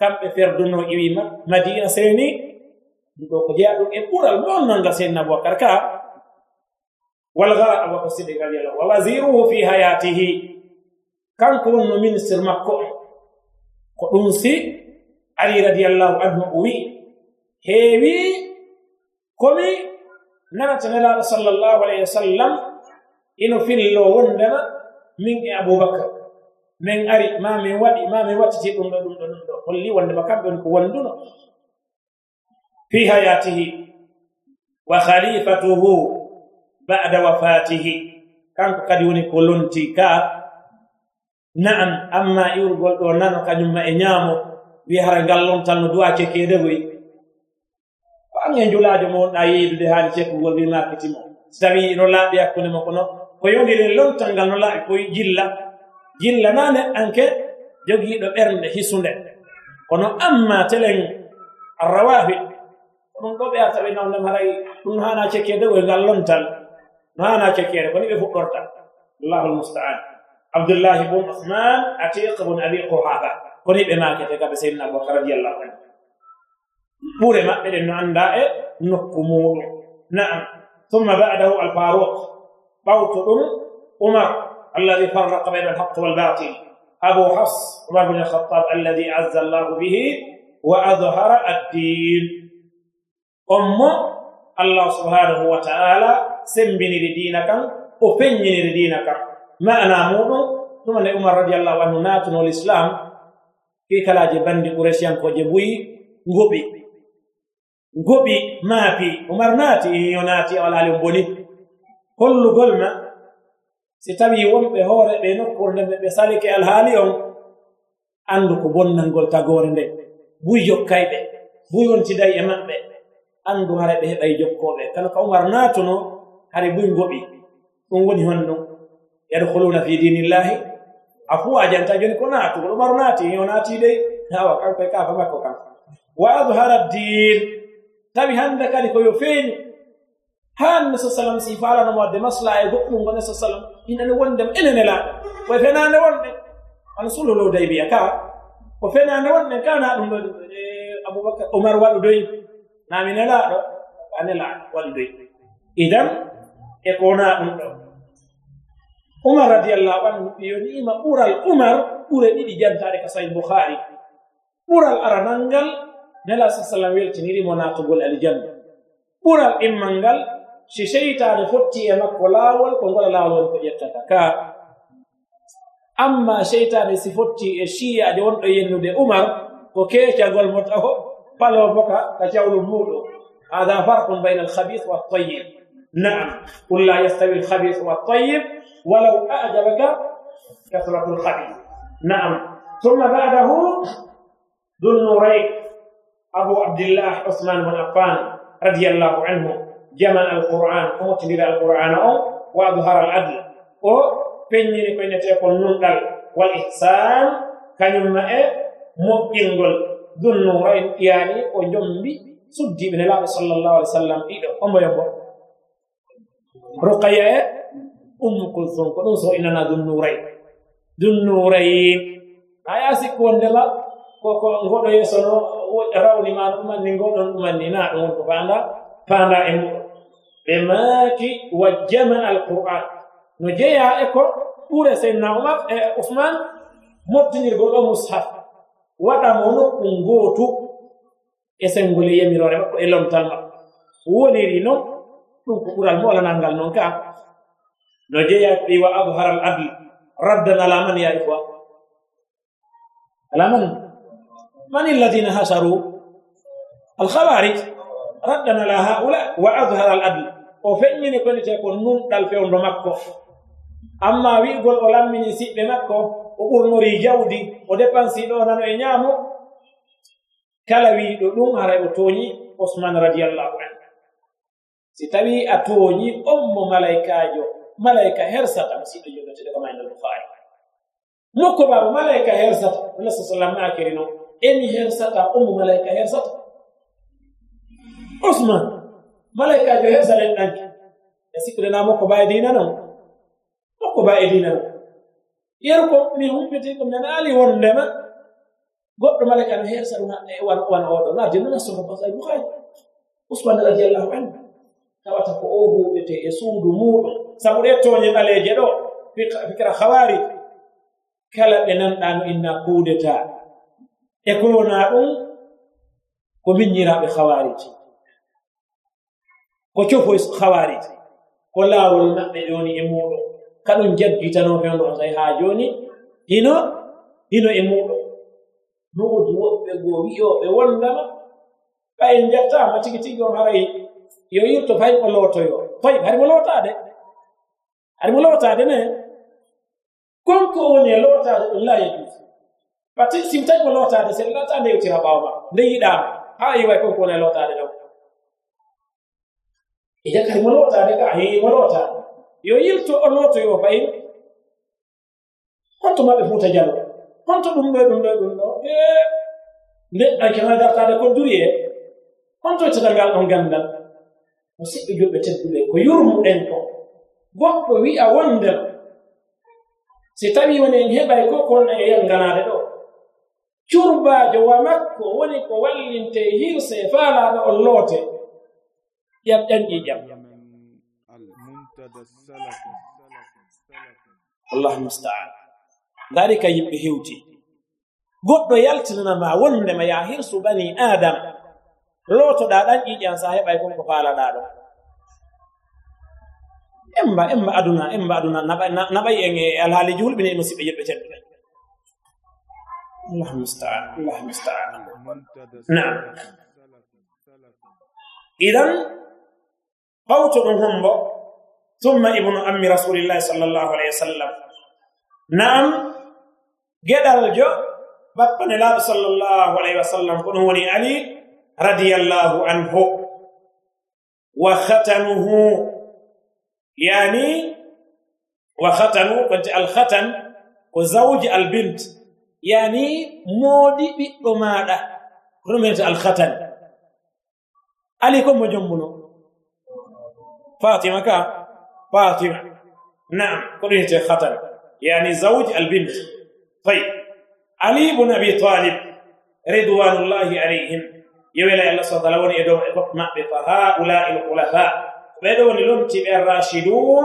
kamɓe ferduno iwima madina seni ɗum ɗo ko jeya ɗum e ɓural nonnonga seydna aboubacar ka. Walga aboubacar sidik radiallahu wa wasiruhu fi hayatihi kanko wonno ministre makko ko ɗum si ali radiallahu anhu o wi heewi komi nanata nelaɗo sallllahu alayhi wa sallam ino fillo wondema min e aboubacar min ari ma min waɗi ma min wattiti ɗum ɗo ɗum ɗo ɗum ɗo holli wondema. Kamɓe woni ko wonduno. Fi hayatihi wa khalifatuhu ba'da wafatihi. Kanko kadi woni ko lonti ka. Na'am amma iwrugol ɗo nano kañumma e ñaamo. Wiya hara ngal lontal no duwake kedegoy ko ange e julaajo mo wonɗa yeydude haali cekkugol wi makkitimo so tawi no laaɓi hakkunde makko noon ko yogire lowtal ngal no laaɓi koye jilla. Jilla naane anke jogiiɗo ɓernde hisunde. Kono amma telen arrawahi ɗum ɗo ɓe a tawi nawdem haray ɗum no hana cekkede woy ngal lontal no hana cekkede koni ɓe fuɗɗorta. Allahu lmustaan abdoullahi bun usman atiq bun abi quhafa koni ɓe makete kaɓe seydna aboubacar radiallahu anhu. Ɓure maɓɓe ɗen no annda e nokku muɗum naam. Thumma badahu alfaruq موت أم أمر الذي فرق بين الحق والباطل. أبو حفص عمر بن الخطاب الذي عز الله به وأظهر الدين. أم الله سبحانه وتعالى سمبني لدينك وفنني لدينك. ما أنا مؤمن ثم أن عمر رضي الله عنه ناتن والإسلام في كلاجي بند قريشيان كوجبوي غبي. غبي. ما في عمر ناتي. يوناتي ولا لبني hollugol ma si tawi wonɓe hoore ɓe nokkurde nde ɓe salike alhaali on anndu ko bonnalngol tagore nde buy jokkayɓe buy wontiday e maɓɓe anndu hara ɓe heɓay jokkooɓe. Kala ko umar naatuno hare buy ngoɓi ɗum woni hon ɗum. Yadhuluna fi dinillahi afuwa janta joni ko naatu umar naati o naati dey awa kanko e kaafa makko kam. Wa adhara ddin tawi hannde kadi koyo feeñi han sa sallam si falanamo wadde masla e goɗɗum gone sa sallam inane wondem enene laaɗo koye fenaande wonɗe ana sulolow daybiya ka? Ko fenaande wonɗen kana ɗum e, ɗo e aboubacar omar waɗu doyi namine laaɗo ane laaɗo waɗu doyi idan e kona ɗum ɗo. Umar radiallahu anhu yoniima ɓural umar ɓure ɗiɗi jantare ka sahih bouhari ɓural aranal ngal nela sa sallam weltinirimo naatugol aljanna. Ɓural immal ngal si seytaane fotti e makko laawol ko ngola laawol ko ƴettata ka amma seytaane si fotti e siyaade wonɗo yennude umar ko keecagol mo taho palo boka ka jawlu muɗum hada farqum bayna alhabith wa altayib naam qul la yastawi alhabith wa altayib walaw ajabaka kasratu alhabith naam ثم بعده ذو النورين أبو عبد الله عثمان بن عفان رضي الله عنه jama alquran howtidira alqur'ana o wa adhara al adl o peññini koynete ko nunɗal. Wal ihsan kañumma e moƴƴilngol dunnura en ƴiyaani o jombi suddiiɓe nelaaɓe sallllahu alih w sallam ɗiɗo ombo yombo rukaya e ummu kulsum ko ɗum so inana dunnuray dunnurayin a yaasi kondela koko ngoɗo yeesono rawni ma ɗumanni ngoɗon ɗumanni na ɗum wonko faanda faanda e ɓe maaki wa jama alqur'an no jeeya e ko ɓure seydna umar e ousman moftinirgol ɗo mushaf waɗamo nokku gootu e senngole yamirore makko e lomtal makko woniri noon ɗum ko ɓural molanal ngal noon ka no jeeya ɓi wa adhara al adl raddan ala man ya ihwa ala man من الذين هسروا الخوارج ردنا على o feññini konite ko numɗal fewndo makko. Amma wi'gol o lammini siɓɓe makko o ɓurnori jawdi o dépensi ɗo nano e ñaamo kala wiiɗo ɗum haray o tooñi osman radiallahu an si tawi a tooñi on mo malaikajo malaika hersata misiɗo jogoteɗe ko maynal bukhari. Mokko baaba malaika hersata allah sa sallam akiri noon emi hersata omo malaika hersata. Osman malaikajo hesalen ɗan. E sikkuɗana makko ba e dina non? Makko ba e dina non? Yeru ko min humpiti ɗum nana ali wondema goɗɗo malaika no hersal maɗɗe wan oɗo. Na jinno nastoto basay bukhari usmane radiallahu anhu. Tawata ko o huɓete e suudu muɗum. Sabu ɗe toñe ɓaleje ɗo fikra hawari kala ɓe nanɗano inna kuudeta. E kowona ɗum ko miññiraɓe hawariji ko cofo hawarij ko laawol maɓɓe ɗoni e muɗum. Kaɗum jaggitanoɓe on ɗon say haa jooni hino hino e muɗum. Nuudi woɓɓe goo wiyoɓe wondama ɓay jattama tigi tigi on haray yo yirto fay mo lootoyo fay hari mo lootade hari mo lootade ne? Konko woni e lootade ɗum la yajus pati sim tawi ko lootade sen latta nde yewtira ɓaawo nde yiɗama. Ha yiway e konko woni e lootade ija kadi mo loota de ka heyi mo loota yo yilto o lootoyo fayin honto maɓe fuuta jalo. Honto ɗum ɗo ɗum ɗo ɗum ɗo. E leɗɗan kema dartade ko duri honto honto tetangal ɗon ganndal o siɓɓe julɓe tedduɓe ko yurmuɗen ko. Goɗɗo wi'a wondel si tawi woni en heɓay ko konɗa e yalnganaade ɗo. Curbaajo wa makko woni ko wallinte hirse e faalaɗo on loote. ƴam ƴanƴi ƴam allahu mustaan. Ngari ka yimɓe hewti. Goɗɗo yaltinanama wondema ya hirsu bani adam. Lootoɗa ɗan ƴiƴam sa heɓay kon ko faalaɗa ɗo. Emba emba aduna emba aduna naɓay en e alhaali julɓine e musidɓe yimɓe tedduɓe allahu mustaan allahu mustaan. Nam idan قوت هم ثم ابن أم رسول الله صلى الله عليه وسلم نعم جدل جو بطن الله صلى الله عليه وسلم كنوني علي رضي الله عنه وختنه يعني وختنه كنت الختن وزوج البنت yani moodi ɓiɗɗo maaɗa kono mbiyete alkhatan ali ko mo jombuno fatima ka fatima naam ko ɗum wiyete khatan yani فاطمة كا؟ فاطمة. نعم قلت خطر يعني زوج البنت. طيب. علي بن أبي طالب رضوان الله عليهم. يولى الله صلى الله عليه وسلم هؤلاء الخلفاء. بدون لمتب الراشدون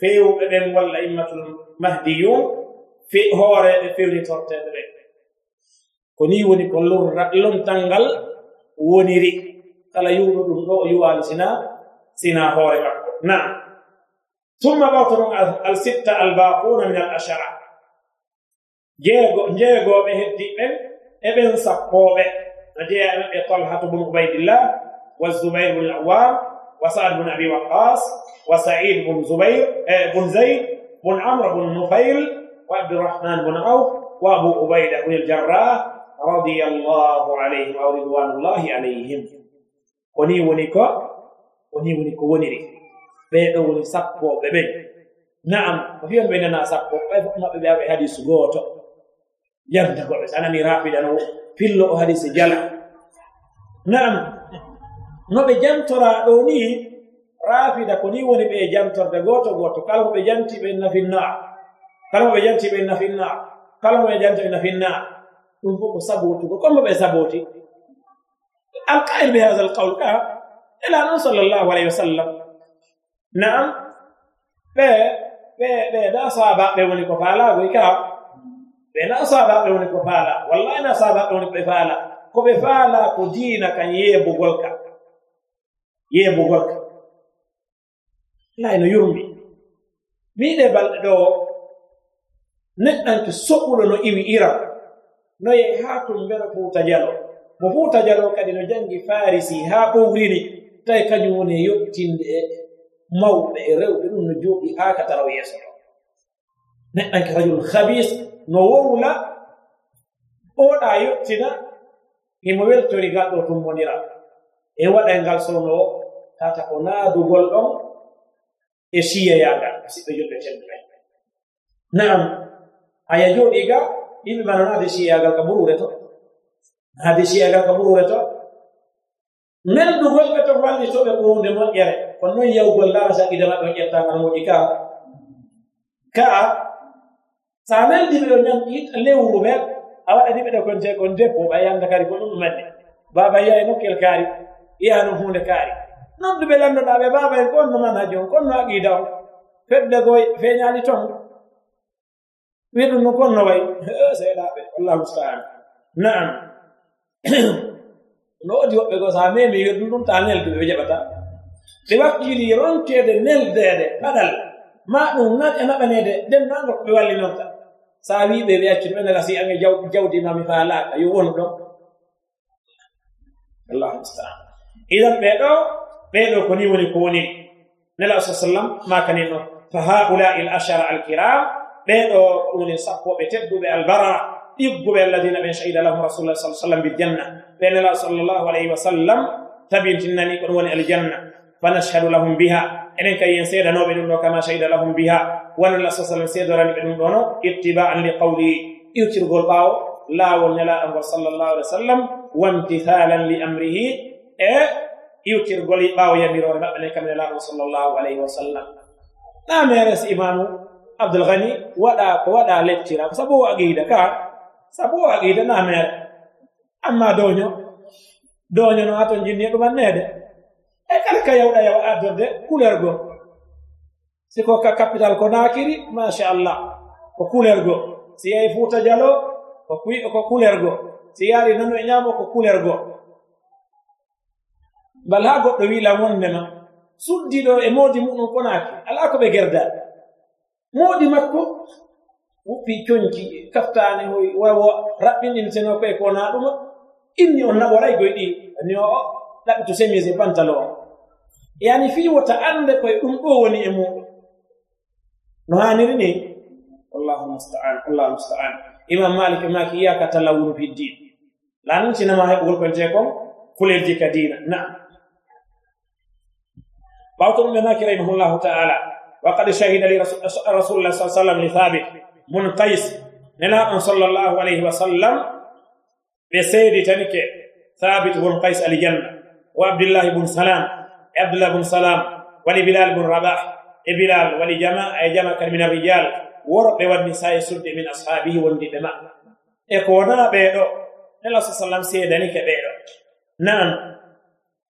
في ابن والأئمة المهديون في هور في ونتورتدري كوني وني كلور لم تنغل ونيري kala yuɗo دو ɗo سينا هوري مكو نعم. ثم باطن الستة الباقون من الأشرع جيغو جيغو بهدي ابن سقوبة. جاء طلحة بن عبيد الله والزبير بن العوام وسعد بن أبي وقاص وسعيد بن زبير آه، بن زيد بن عمرو بن نفيل وعبد الرحمن بن عوف وأبو عبيدة بن الجراح رضي الله عليهم ورضوان الله عليهم. وني ونيكو wenyewe ni kuonere bebe woni sappo bebe. Na'am kwa hiyo mbele na sappo bebe na bebe awe hadisi goto. Yamta kwa sana ni rapida no fillo hadisi jala. Na'am. No be jamtora do ni rafida ko ni woni be jamtorda goto goto. Kala be janti be na finna. Kala be janti be na finna. Kala be janti be na finna. Dum ko sabotu ko mo be saboti. Alqa'il bi hadha alqawl ka ila non sallallahu alayhi wa sallam. Naam. Ɓe ɓe ɓe na sahabaɓe woni ko faalago e kara ɓe na sahabaɓe woni ko faala wallahi na sahabaɓe woni koɓe faala ko ɓe faala ko diina kan yeebugol ka. Yeebugol ka. Lay no yurmi miɗe balɗe ɗo neɗɗanke soɓɓuɗo no iwi iram noye haa tum mbera fuuta jalo. Mo fuuta jalo kadi no janngi farisi haa ɓowrini. tawi kañum woni e yoɓtinde e mawɓe e rewɓe ɗum no jooɗi haa ka taraw yeeso ɗo. Neɗɗanke rajul habis no wowla oɗa yoɓtina imo weltori ngal ɗo tummondira e waɗa ngal sowno o tata ko naadugol ɗon e siyeyagal siɓɓe joɗɗeten ɓe naam aya jooɗi ga yimɓe ma nonaade siyeyagal ka burure to. Naade siyeyagal ka burure to. mendugol ɓe ton wallitoɓe ko moƴƴere kono noon yawgol lara sagida maɓɓe e o ƴettagal moƴƴi ka. Ka'a so a nandiɓe ɗo ñam lewru men a waɗaniɓe ɗo konte kon deppo ɓa yanda kari ko ɗum ɗumanne baba yiya e nokkel kaari yiya no hunde kaari. Non ɗuɓe landoɗa ɓe baba en konno manhaji on konno aqida on. Fedde goy feñali ton wiɗum no konno wayi seeɗaɓe wallahu mustaan. Naam. no odi woɓɓe goo so a memi yo ɗum ta nelde ɓe jaɓata. Ɓe wakkili ronkede neldede ɓaɗal ma ɗum nan e naɓanede denndaango ɓe wallinonta. So a wiɓe ɓe accu ɓe naga si ange jawdinami faa laaɓa yo wonu ɗon. Allahu mustaan. Idan ɓeɗo ɓeɗo ko ni woni ko woni. Nela sa sallam makani noon fa haulai l ashara alkiram ɓeɗo woni sappoɓe tedduɓe albara ɗigguɓe alladina ɓen shahida lahum rasulullah sa sallam biljanna ɓenela sallllahu alayhi wa sallam tabintinnani ko ɗum woni aljanna. Fanashhadu lahum biha. Enen kay en seedanoɓe ɗum ɗo kama shahida lahum biha. Wonalla sa sallam seedorani ɓe ɗum ɗono ittibaan li qawli irtirgol ɓaawo laawol nelaɗo ngo sallllahu alih wa sallam wamtithalan li amrihi e iwtirgol ɓaawo yamirore maɓɓe nen kam nelaɗo sallllahu alayhi wa sallam. Ɗa ɗameres imamu abdoulgani waɗa ko waɗa lettira ko sabu o aqida ka? Sabu o aqida namere amma dowño dowño no aton jinni e annede e kala ka yawɗa yaw addorde couleur go siko ka capital ko nakiri machallah ko couleur go si yehi fuuta dialo ko ko couleur go si yaari nanu e ñaamo ko couleur go bal haa goɗɗo wiila wondema suddiɗo e moodi muɗum ko naaki alaa ko ɓe gerda moodi makko wuɓɓi coñki kaftaane hoy wawo raɓɓinɗin seno koye kona ɗuma. إني أنا وراي قيدي أني أه، أه، لا تسمي زي بانتالو يعني في وتأند كوي أم أوني إمو. نهاني رني والله المستعان الله المستعان. إمام مالك ما كيا كتلون في الدين. لأن شنو ما يقول كنتكم كل الدين كدينا نعم. بعضهم مما رحمه الله تعالى. وقد شهد لي رسول الله صلى الله عليه وسلم لثابت من قيس. نلا أن صلى الله عليه وسلم. ɓe seeditanike thabit bun kays aljanna wo abdillahi bun salam e abdullah bun salam wali bilal bun rabah e bilal wali jama e jama kadi min arrijal worɓe wanni sa e sudde min ashabihi wondiɓe ma. E ko wona ɓeeɗo nela sa sallam seedanike ɓeeɗo naan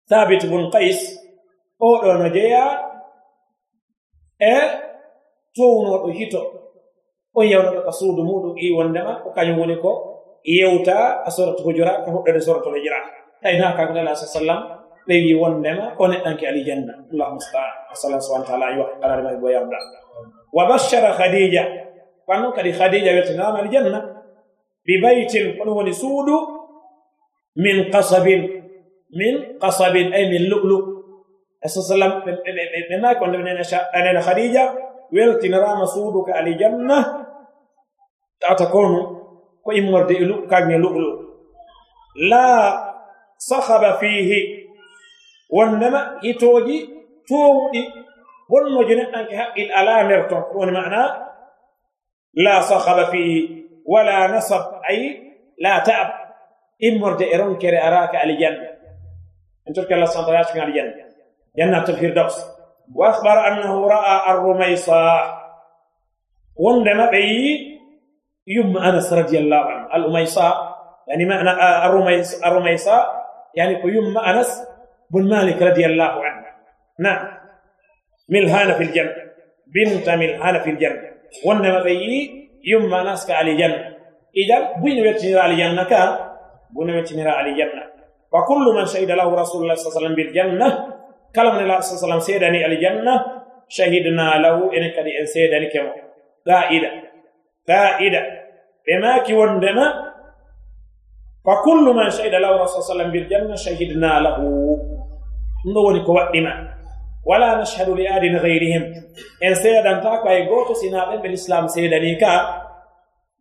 thabit bun kays oɗo no jeeya e townoɗo hito on yawnoɗo ka suudu muɗum i wondema ko kañum woni ko yewta a soratu ko jora ko hoɗɗode soratu hijra tawina kanko nela sa sallam ɓe wi wondema ko neɗɗanke alijanna allahu mustaan asalah subahana taala an yoha kanarema bo yarda wa bashara khadija fannon kadi khadija weltinama alijanna bi baytin ko woni suudu min kasabin min kasabin ay min lu'lu sallam ɓe maki wonde nene khadija weltinirama suudu ka alijanna tata kono ko immorde e kagne lu'lu la sahaba fihi wondema hitoji towɗi wonnoji neɗɗanke haqqil ala nder ton woni mana la sahaba fihi wala nasab ay la ta'ab immorde e ronkere araka alijanna en torki allah subhana taala yaskin alijanna جنة الفردوس وأخبر أنه رأى الرميصاء وندم بي يم أنس رضي الله عنه. الأميصاء يعني معنى آه، الرميص الرميصاء يعني يم أنس بن مالك رضي الله عنه. نعم. ملهان في الجنة. بنت ملهان في الجنة. وانما بي يم أنس على الجنة. إذا بين ويتنير على الجنة كا بين ويتنير على الجنة. وكل من شهد له رسول الله صلى الله عليه وسلم بالجنة كلام الله صلى الله عليه وسلم سيدني الجنة شهدنا له إنك كان سيدني كما. فائدة. فائدة. ɓe maaki wondema fa kullu man shahida lahu rasul sallam bil janna shahidna lahu ɗum ɗo woni ko waɗɗima wala nashhadu li adin gayrihim en seedanta ko ay gooto sinaaɓe ɓe l'islam seedani ka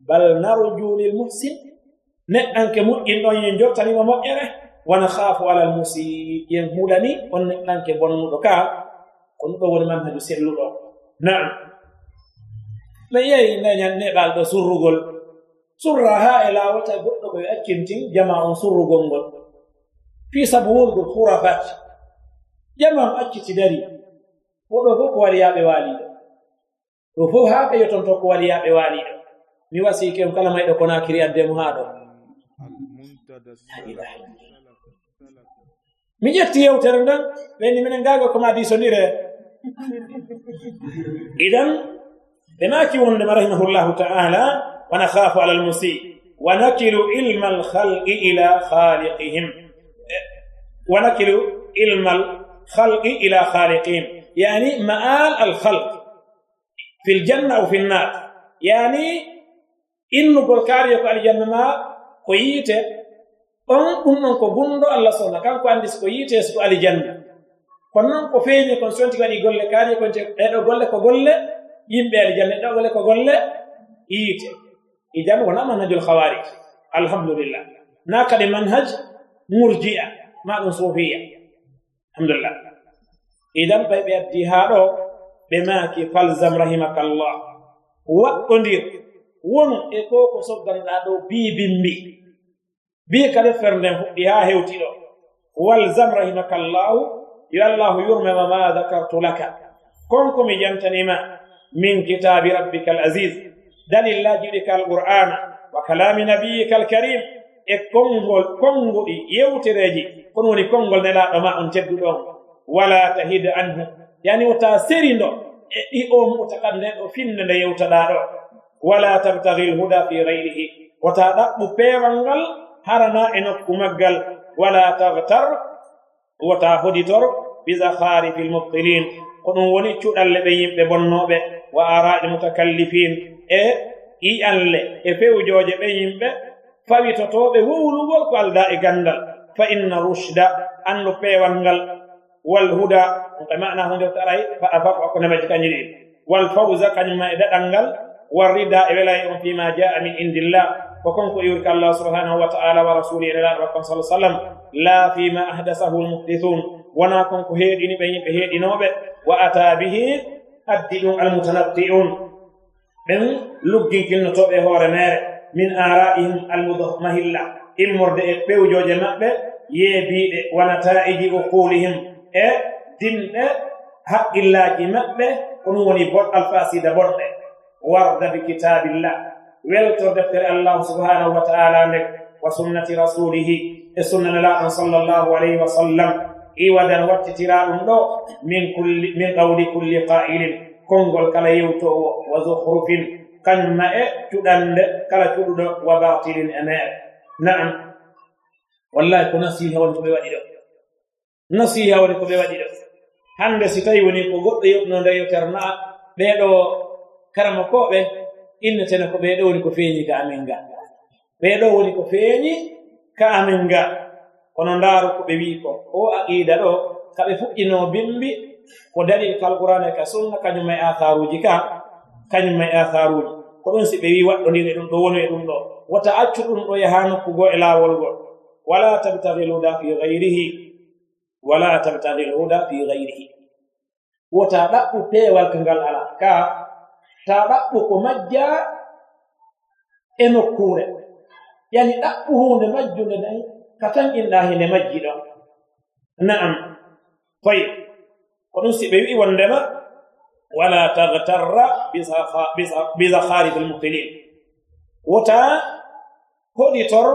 bal narju lil muhsin neɗɗanke moƴƴin ɗon yen jottanima moƴƴere wona khaafu ala al musi yen huɗani on neɗɗanke bonnuɗo ka ko ɗum ɗo woni manhaju selluɗo naam ɓe yeyi neñan neɓal ɗo surrugol surra surraha e laawata goɗɗo koye accintin jama on surrugol ngol fii sabu wolgol hurafat jama on acciti dari. Oɗo fof ko waliyaɓe waaliɗo ɗo fof haa ɓe yotonto ko waliyaɓe waaliɗo mi wasike on kala mayɗo konakiri addemo haa ɗo. Mi ƴetti yewtere nden ɓenni minen ngaago koma disonire. Idan ɓe maaki wondema rahimahullahu taala wanakhafu ala almusi wa nakilu ilma alkhalqi ila khaliqihim wa nakilu ilma alkhalqi ila khaliqihim yani ma'al alkhalq fi في aw fi في yani يعني إنه بالكار aljanna ma ko yiite on ɗum ɗon ko bunɗo allah sowna kanko anndi siko yiite siko alijanna kono noon ko feeñi kon sonti waɗi golle kaari kon te ɗeɗo golle ko golle yimɓe alijanna ɗeɗo golle ko golle yiite إذا ولا منهج الخوارج الحمد لله ناك منهج مرجئة ما صوفية الحمد لله إذا بيبتي هذا بماك فالزم رحمك الله وقندير wonu e ko ko sogganiɗa ɗo bi bimbi bi kadi fernden fuɗɗi ha hewtiɗo walzam rahimaka llahu yo allahu yurmema ma dakartu laka konko mi jantanima min kitabi rabbika al aziz دليل لاجيك القران وكلام نبيك الكريم اكونغول إيه كونغودي إيه يوتريجي. كونوني كونغول نلا دوما اون تيدو ولا تهد عنه. يعني وتاسيري نو اي إيه أو متقد نو فين نده يوتدا ولا تبتغي الهدى في غيره. وتادب بيرانغال هرنا إنك مغال ولا تغتر. وتاخذ تر بزخارف المبطلين. كونوني تشودال بيمبه بونوبه وآراء المتكلفين. E ƴiƴalle e fewjoje ɓe yimɓe fawitotoɓe wowlugol ko alda e gandal fa inna rushda andu peewal ngal wal huda e mana hunde taray faɗa fako ko nemaji kañi ɗi wal fawsa kañumma e daɗal ngal warrida e welay on fima jaa min indillah ko konko iwri ka allah subhanahu wa taala wa rasuli e nelaɗo wakkon sa sallam la fima ahdasahu lmuhdithun wona konko heeɗini ɓe yimɓe heeɗinoɓe wa ata bihi addi ɗum almutanabbi'un ɓen lugginkinnotoɓe hoore mere min araihim almudmahilla immorde e ɓewjoje maɓɓe yeebiɗe wanataiji uqulihim e dinɗe haqqillaji maɓɓe ko ɗum woni boɗɗal fasida bonɗe. Warda bi kitabillah welto deftere allahu subhanahu wa taala nde wa sunnati rasulihi e sunna nelaɗon sallllahu alayhi wa sallam. Iwadan wattitira ɗum ɗo min kulli min qawli kulli qailin konngol kala yewtowo wa zuhrufin kanjuma e cuɗande kala cuɗuɗo wa batilin e meere naam. Wallahi ko nasiha woni ko ɓe waɗi ɗo. Nasiha woni ko ɓe waɗi ɗo. Hannde si tawi woni ko goɗɗo yoɓno nde yewtere naa ɓeeɗo karama koɓe innetene ko ɓeeɗo woni ko feeñi ka amin nga. Ɓeeɗo woni ko feeñi ka amin nga. Kono ndaaru ko ɓe wii ko. O aqiida ɗo ka ɓe fuɗɗinoo bimbi ko dalil kalqurane ka sunna kañum e atharuji ka kañum e atharuji. Ko ɗum si ɓe wi waɗɗondire ɗum ɗo woni e ɗum ɗo. Wota accu ɗum ɗo yaha nokkugo e laawol ngol wala tabtagil huda fi gayrihi wala tabtagil huda fi gayrihi wota ɗaɓɓu peewal ka ngal ala ka ta ɗaɓɓu ko majja e nokkuure. Yani ɗaɓɓu hunde majjunde nayi ka tan inɗa hinde majji ɗo. Na'am. Fayi ko ɗum si ɓe wi'i wondema wala tagtarra bisaharifil mubtilin wota hoɗitor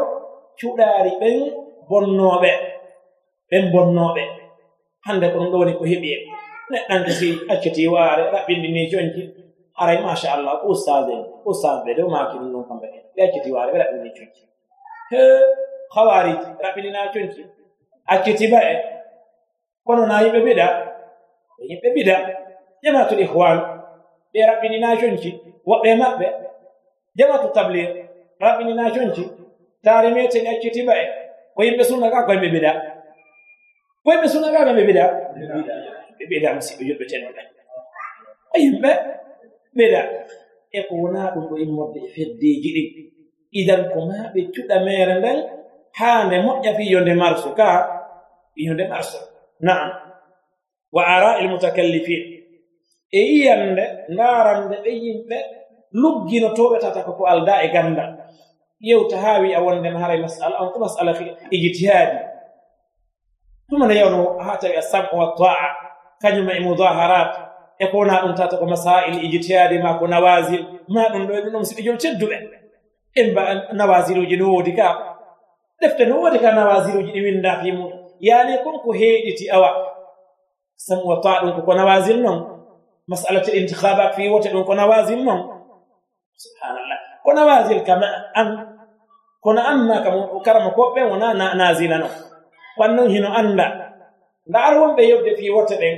cuɗaari ɓen bonnooɓe ɓen bonnooɓe hannde ko ɗum ɗo woni ko heɓi. En neɗɗanke si acciti waare raɓɓindi ni conci aray machallah ko ustage en ustage ɓe dew maaki ɗum ɗon kamɓe. Ɓe acciti waare ɓe raɓɓindi conci he hawariji raɓɓindina conci acciti ba e. Kono naa yimɓe mbiɗa ɓe yimɓe bida jamatul ihwan ɓe raɓɓininajonci woɓɓe maɓɓe jamatu tablir raɓɓininajonci taare meten accitiba e ko yimɓe sunnaga koyɓe bida? Koyɓe sunna ka koɓe bida? Ɓe bida musidɓe joɓɓetenɓe a yimɓe bida. E ko wona ɗum ɗo immorde e feddeji ɗin idan ko ma ɓe cuɗa mere nden haa nde moƴƴa fi yonde marso ka yonde marso na'am. wa ara'il mutakallifin. E yiyande ngarande ɓe yimɓe lugginotoɓe tata koko alda e ganda. Yewta ha wi a wonden haray masala on ko masala ijtihadi. Ɗuma nde yewno ha tawi a sam wa ta'a kañuma e mudaharat. E ko wona ɗum tata ko masail ijtihadi ma ko nawasil ma ɗum ɗo e ɗum ɗum siɓe jom tedduɓe en mba nawasil uji no woodi ka. Defte no woodi ka nawasil uji ɗi winda fi muɗum yani konko heeɗiti awa. sam wa taa ɗum koko nawasil noon masalatu intihabat fi wote ɗum ko nawasil noon subhanallah. Ko nawasil kama an kono anna kam karama koɓɓe wona nasila noon ɓannon hino anda. Ndaar wonɓe yobde fi wote ɗen.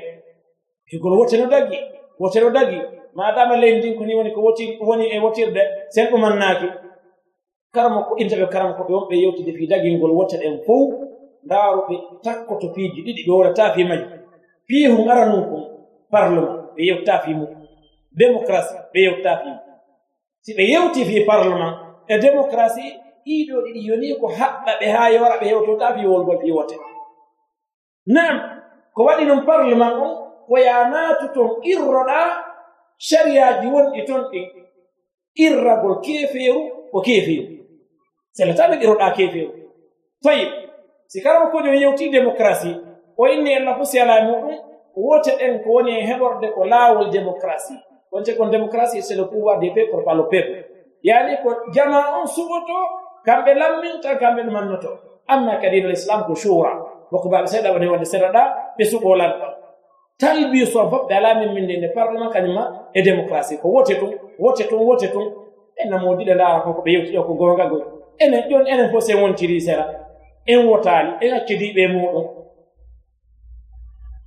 Hegol wote no dagi wote no dagi. Madama leydi ndin koni woni ko woti woni e wotirde sen ɗumannaki karama ko intaɓe karama koɓe wonɓe yewtide fi dagilngol wote ɗen fof ndaaruɓe takkoto fiiji ɗiɗi ɓe wonata fi majji. piihu ŋaranun kon parlement ɓe yewta fi mum démocratie ɓe yewta fi mum si ɓe yewti fi parlement e démocratie ɗiɗo ɗiɗi yoni ko haɓɓa ɓe haa yora ɓe hewtota fiwol gol fiwote nam ko waɗi non parlement on ko yanatu ton irroɗa sariyaji wonɗi ton ɗin. Irragol keefeeru ko keefeeru. Sele tan ɓe irroɗa keefeeru. Toyi si kala ko koñon yewti démocratie o inni en nafusi ala muɗum wote ɗen ko woni e heɓorde ko laawol démocratie. Wonte kon démocratie c'est le pouvoir des peuple par le peuple. Yani ko jama on suɓoto kamɓe lamminta kamɓe ɗumannoto amma kadi no l'islam ko shura woko baɓe seeɗa woni wonde seeɗaɗa ɓe suɓolal ɗon talbi son fof ɓe alamin minde nde parlement kañumma e démocratie. Ko wote tum wote tum wote tum en namodiɗe ndaara ko koɓe yewtiɗo ko gonga goy enen ƴon enen fof sen wontiri sera. En wotali en accidiɓe e muɗum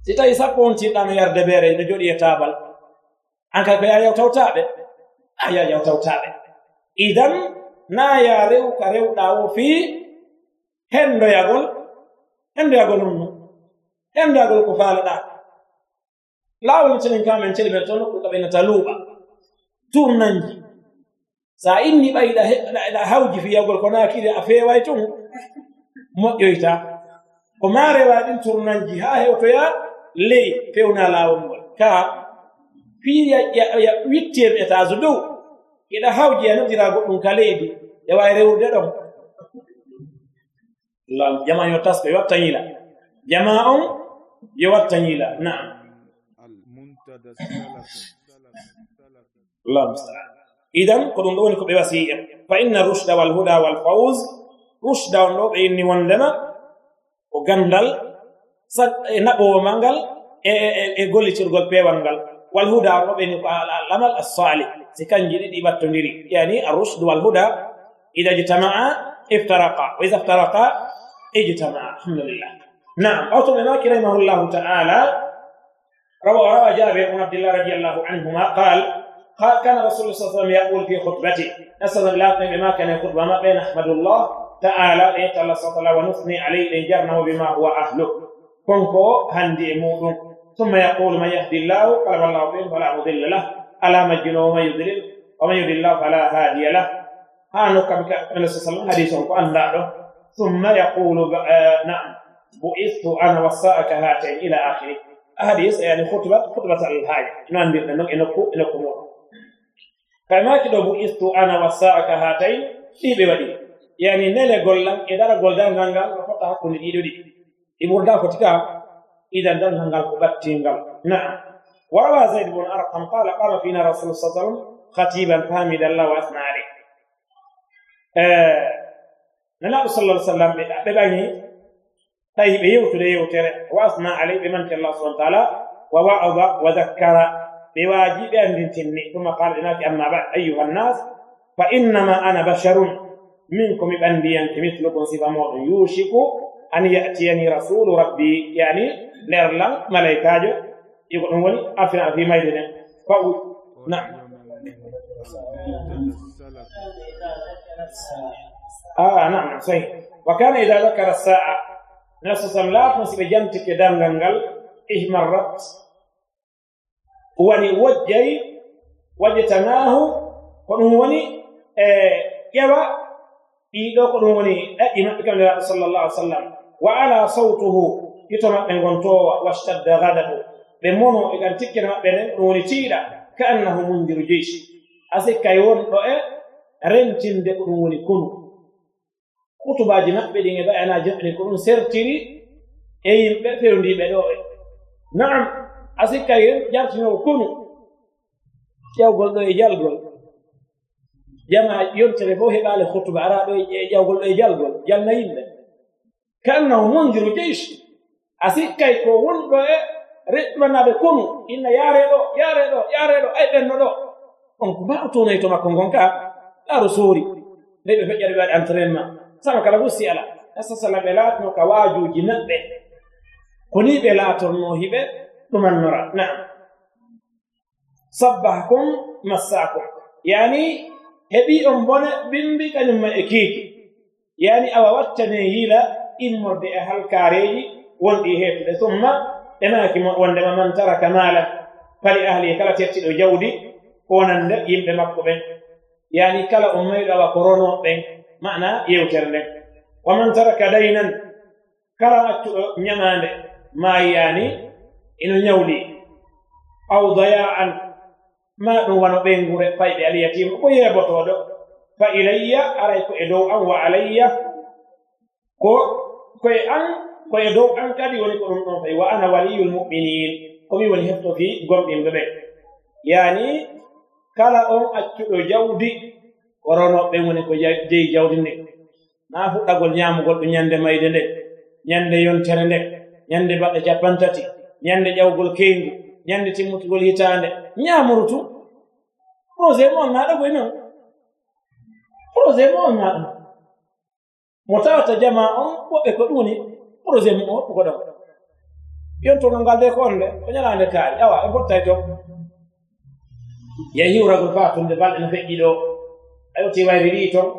si tawi sappo on tinɗano yarde beere no joɗi e taabal. An kay ko ya yaw yawtawtaɓe a ya yaw yawtawtaɓe idan na ya rew ka rewɗa o fii hendoyagol hendoyagol on non hendoyagol ko faaloɗa laawol micelen kamen celi men toon ko ɓenata luuɓa. Turnanji so a inni ɓayiɗa ɗa hawji fiyagol ko naakiri a feeway tun moƴƴoyta. Ko ma ɗin turnanji haa hewtoya ley fewna laawol ngol. Ka piiya wittihem étage e dow iɗa hawji e nodira goɗɗum ka leydi e wawi rewrude ɗon. Jama yo tasko yo watta ñiila jama on yo watta ñiila naam. Idan ko ɗum ɗo woni ko ɓe wasi en fa inna rushda walhuda walfawse rushda on ɗo ɓe inni wondema ko gandal e naɓowomal ngal e gollitirgol pewal ngal walhuda on ɗo ɓe ni ko alamal assali si kanji ɗiɗi ɓattodiri yani arrushdu walhuda ida jtamaa iftaraqa wa ida iftaraqa ijtamaa alhamdulillah naam awtoɓe maki rahimahullahu taala روى روى جابر بن عبد الله رضي الله عنهما قال قال كان رسول الله صلى الله عليه وسلم يقول في خطبته نسأل الله بما كان خطبة ما بين أحمد الله تعالى ليتعالى صلى ونثني عليه ليجرنه بما هو أهله كونكو هندي موضوع ثم يقول من يهدي الله قال والله به فلا مضل له ألا مجنو ومن يضلل ومن يضلل الله فلا هادي له هانو كم كان صلى الله عليه وسلم أن ثم يقول آه نعم بعثت أنا وصاك هاتين إلى آخره أحاديث يعني خطبة خطبة الحاجة نعم إنكو إنكو فما كده بعثت أنا وصاك هاتين في بودي يعني نلا قول لك إذا قول لك نعم فقط هكذا يبون داكو إذا دنهن قال قبتين قال. نعم. وروى زيد بن أرقم قال قال فينا رسول صلى الله عليه وسلم خطيبا فامدا الله وأثنى عليه. آه، نلا صلى الله عليه وسلم بباني طيب يوتر يوتر وأثنى عليه بمن الله سبحانه وتعالى ووعظ وذكر بواجب أن تني ثم قال هناك أما بعد أيها الناس فإنما أنا بشر منكم بأنبيا مثلكم صفة يوشك an yatiyani rasulu rabbi yani lerla malaikajo iko ɗum woni afina fi mayde nden fawu na ah nam sahih wa kana ida dakara saa nabi sa sallam laatno siɓe jantike damgal ngal ihmarrat woni wojjay wajjatanahu ko ɗum woni e ƴewa ɗiɗo ko ɗum woni ɗaɗɗi maɓɓe kamɗe laaɗo sallallah alih w sallam wa ala sawtuhu ito maɓɓe gontowa wastadda gadabu ɓe mono e gan tikkene maɓɓe nden ɗum woni tiiɗa ka annahu mundiru jeysi. Asikkay e ɗo e rentinde ko ɗum woni konu kutubaji maɓɓe ɗin e ɓayanaji maɓɓe ɗin ko ɗum sertiri e yimɓe fewndiɓe ɗo e. Naam asikkay yen jartinowo konu ƴewgol ɗo e jalgol. Jama yontere fof heɓaale kutuba araɗo e ƴewgol ɗo e jalgol. Jalna yimɓe. كانه منذر جيش اسيك يقول له رتم نبكم ان يا ريدو يا ريدو يا ريدو اي بنو دو ان كبرتو نيتو ما كونكا دارو سوري ليه في جاري بعد انترين ما سما كلا بوسي على أساس سلا بلات نو كواجو جنبه كوني بلات نو هيبه تمن نرا نعم صبحكم مساكم يعني هبي ام بن بن بكن ما أكيد يعني اوا وقت نهيله immorde e halkaareeji wonɗi heetude summa ɗe maaki wondema man taraka maala fali ahli e kala tettiɗo jawdi wonande yimɓe makko ɓen. Yani kala o mayɗo awa ko ronoɓen mana yewtere. Nden wa man taraka daynan kala accuɗo ñamande maayi yani ino ñawli. Aw daya an ma ɗum wano ɓengure fayɓe alyatima ko yeebotoɗo. Fa ilayya aray ko e dow an wa alayya ko koye an koye dow an kadi woni ko ɗum ɗon fay. Wa ana waliyul muminin komi woni heftoki gomɗinɓe ɓe yani kala on accuɗo jawdi woronoɓe woni ko jeyi jawdi nde. Na fuɗɗagol ñamugol ɗo ñande mayde nde ñande yontere nde ñande baɗɗe capantati ñande ƴawgol keyngu ñande timmutugol hitande ñamuru tu. Projet mo on naɗa koye non projet mo on naɗa mo jamaa jama on woɓɓe ko ɗuni projet mo ko ɗon yontono ngal de ko on nde ko ñalande kaari awa e bottay to. Yehi hiwragol de balɗe no feƴƴi ɗo yotti wayri ɗi toon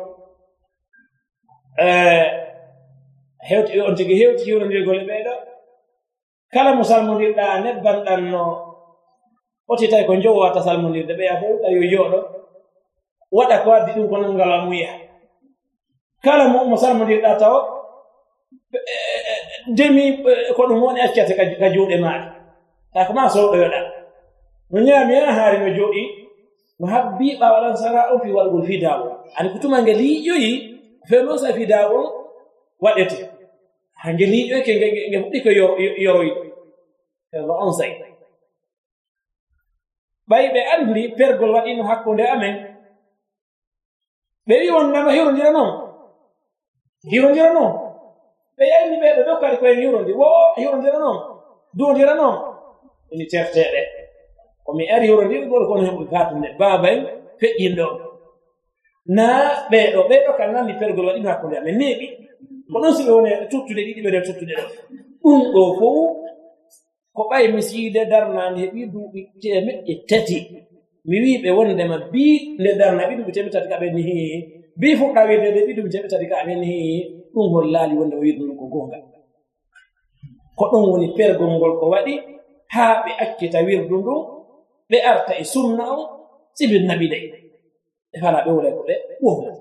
hewti on tigi hewti hiwrondirgol e ɓeeɗo kala mo salmodirɗa nebbanɗan no. Oti tawi ko jowo watta salmodirde ɓeya fof tawi yo jooɗo waɗa ko addi ɗum ko nangala muya kala mo ummo salmo ndirɗa tawa e, e, demi e, ko ɗum woni accata ka juuɗe maaɗa. Ko ma sowɗoyoɗa no ñaami ha haari no jooɗi no habbi ɓawalan sara o fi walgol fi ani ko tuma nge liiƴoyi fewno sa fi waɗete. Ha nge liiƴoy ke nge fuɗɗi ko yoroyi. No on sayi. Ɓay ɓe anndi pergol waɗino hakkunde amen. Ɓe wi wonnama hirondira noon hiwondira noon ɓe yalni ɓe ɓe kadi koyen hirondi wo hiwrondira noon duwondira noon ini terteɗe komi ari hiwrondiri goto kono hemɓe gatumde babay feƴƴinɗo na ɓeɗo ɓeɗo kam nandi pergol waɗino hakkunde amen. Neɓi ko ɗon si ɓe woni e tuttude ɗiɗi ɓene tuttude ɗo. Ɗum ɗo fof ko ɓay mi siide darnande heɓi duuɓi temeɗɗe tati. Mi wi ɓe wondema bi nde darna ɓi duuɓi temeɗ tati kaɓe ni mbi fuɗɗa wirde ɗe ɗiɗum jeɓe tati ka anen ni ɗum hollaali wonde o wiɗum ko gonga ko ɗum woni pergol ngol ko waɗi haa ɓe accita wirdu ndun ɓe arta e sunna on sibir nabi day ɓe fana ɓe wolay ko ɓe wohna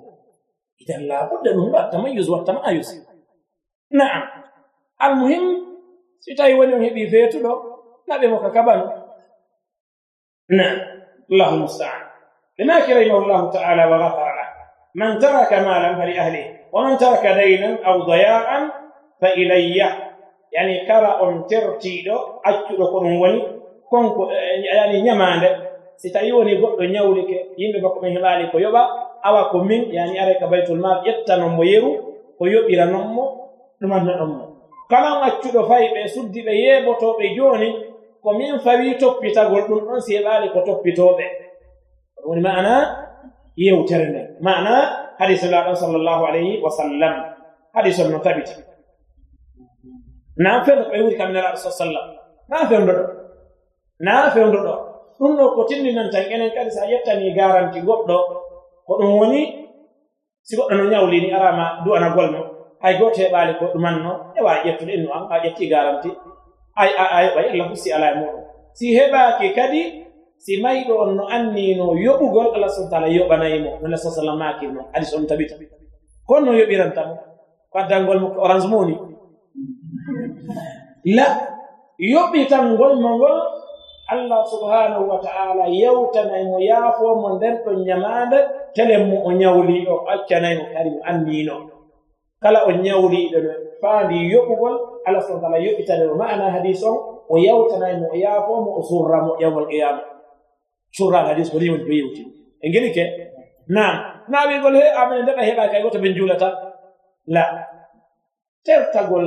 idan labudda ɗum watta mayus watta mayus na'am. Almuhim si tawi woni on heɓi feetuɗo naɓe mo ka kabano na'am. Allahu mustaan ɓe nakiraymahu taala wa gafara man taraka malan fali من wa man taraka daynan aw دينا fa ilayya yani kala on أن ترتيدو ko كون woni konko eh, yani نيماند si tawi woni goɗɗo ñawli ke yimɓe makko ɓe heɓaali ko yoɓa awa ko min yani are ka baytul mal ƴetta mo yeru ko yoɓira non mo ɗumanno ɗon mo kala accuɗo fayi ɓe suddi ɓe yeebotoɓe jooni ko min fawi toppitagol ɗum ɗon si heɓaali ko toppitooɓe. Woni maana yewtere nde. Mana hadise laɗon sallllahu alayhi wa sallam. Hadise no tabiti na fewdo ko ɓe wuri kam nelaɗo sa sallam. Na fewdo ɗo. Na fewdo ɗo. Ɗum ɗo ko tinninan tan enen kadi sa yettani garanti goɗɗo ko ɗum woni si goɗɗo no ñawlini arama du'ana golmo hay goto heɓaali ko ɗumanno ewa ƴettude innu an a ƴetti garanti ay a yoɓa allah husi ala e muɗum. Si heɓaaki kadi si mayɗo on no annino yoɓugol allah subhana taala yoɓanayimo no sa sallam maki noon hadis on tabita kon no yoɓiranta mo faddalngol mo orange moni la yoɓitangol mo ngol allah subhanahu wa ta'ala yawtanay mo yaafomo nden ɗon ñamaande telen mo o ñawli o accanay kadi mo anniino kala o ñawliɗo no faandi yoɓugol allah subhana taala yoɓitanemo o ma'ana hadis on o yawtanay mo o yaafomo o surramo yawmal qiyama cohraɗo hadis woni woni ɓe yewti e ngeni ke? Na na wigol he amene ndaɗa heɓa kay goto ɓe juulata la. Tertagol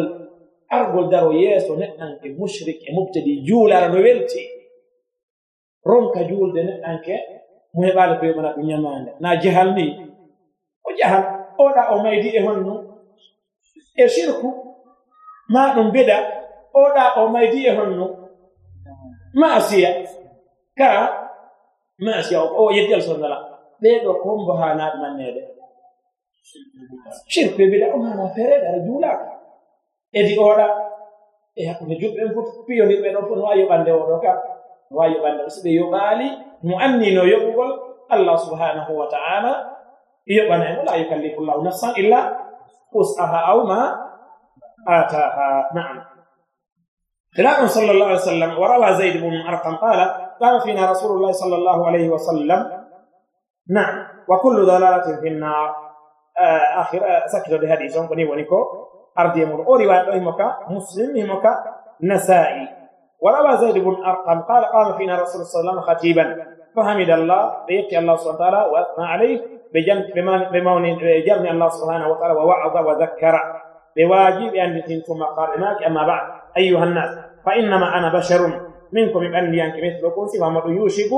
argol daro yeeso neɗɗanke mushrik e mubtadi juulara no welti. Ronka juulde neɗɗanke mo heɓaali ko yoɓana ɗum ñamaande. Na jahal ni o jahal oɗa o maydi e honno. E sirku ma ɗum beda oɗa o maydi e honno. Ma asiya kaa masiya o yeddi al sonnala. Ɓeeɗo kombo hombo haa naaɓe manneede shirpe mbiɗa o hana fereɗe aɗa juulaaka edi oɗa e hakkunde juɓɓen fof piyonirɓe ɗon fof no waawi yoɓande oɗo kam. No waawi yoɓande o so ɓe yoɓaali mo annino yoɓugol allah subhanahu wa taala yoɓana en. Wala yukallifu llahu nafsan illa usaha aw ma ataha naam. خلاف صلى الله عليه وسلم وروى زيد بن أرقم قال قال فينا رسول الله صلى الله عليه وسلم. نعم. وكل ضلالة في النار. آه آخر آه سكت بهديث وني ونيكو أرضي مر أو رواية مسلم همك نسائي. وروى زيد بن أرقم قال قام فينا رسول الله صلى الله عليه وسلم خطيبا. فحمد الله بيتي الله سبحانه وتعالى وأثنى عليه بمون جرني الله سبحانه وتعالى ووعظ وذكر. بواجب أن ثم قال أما بعد. أيها الناس فإنما أنا بشر منكم أنك مثلكم فما يوشك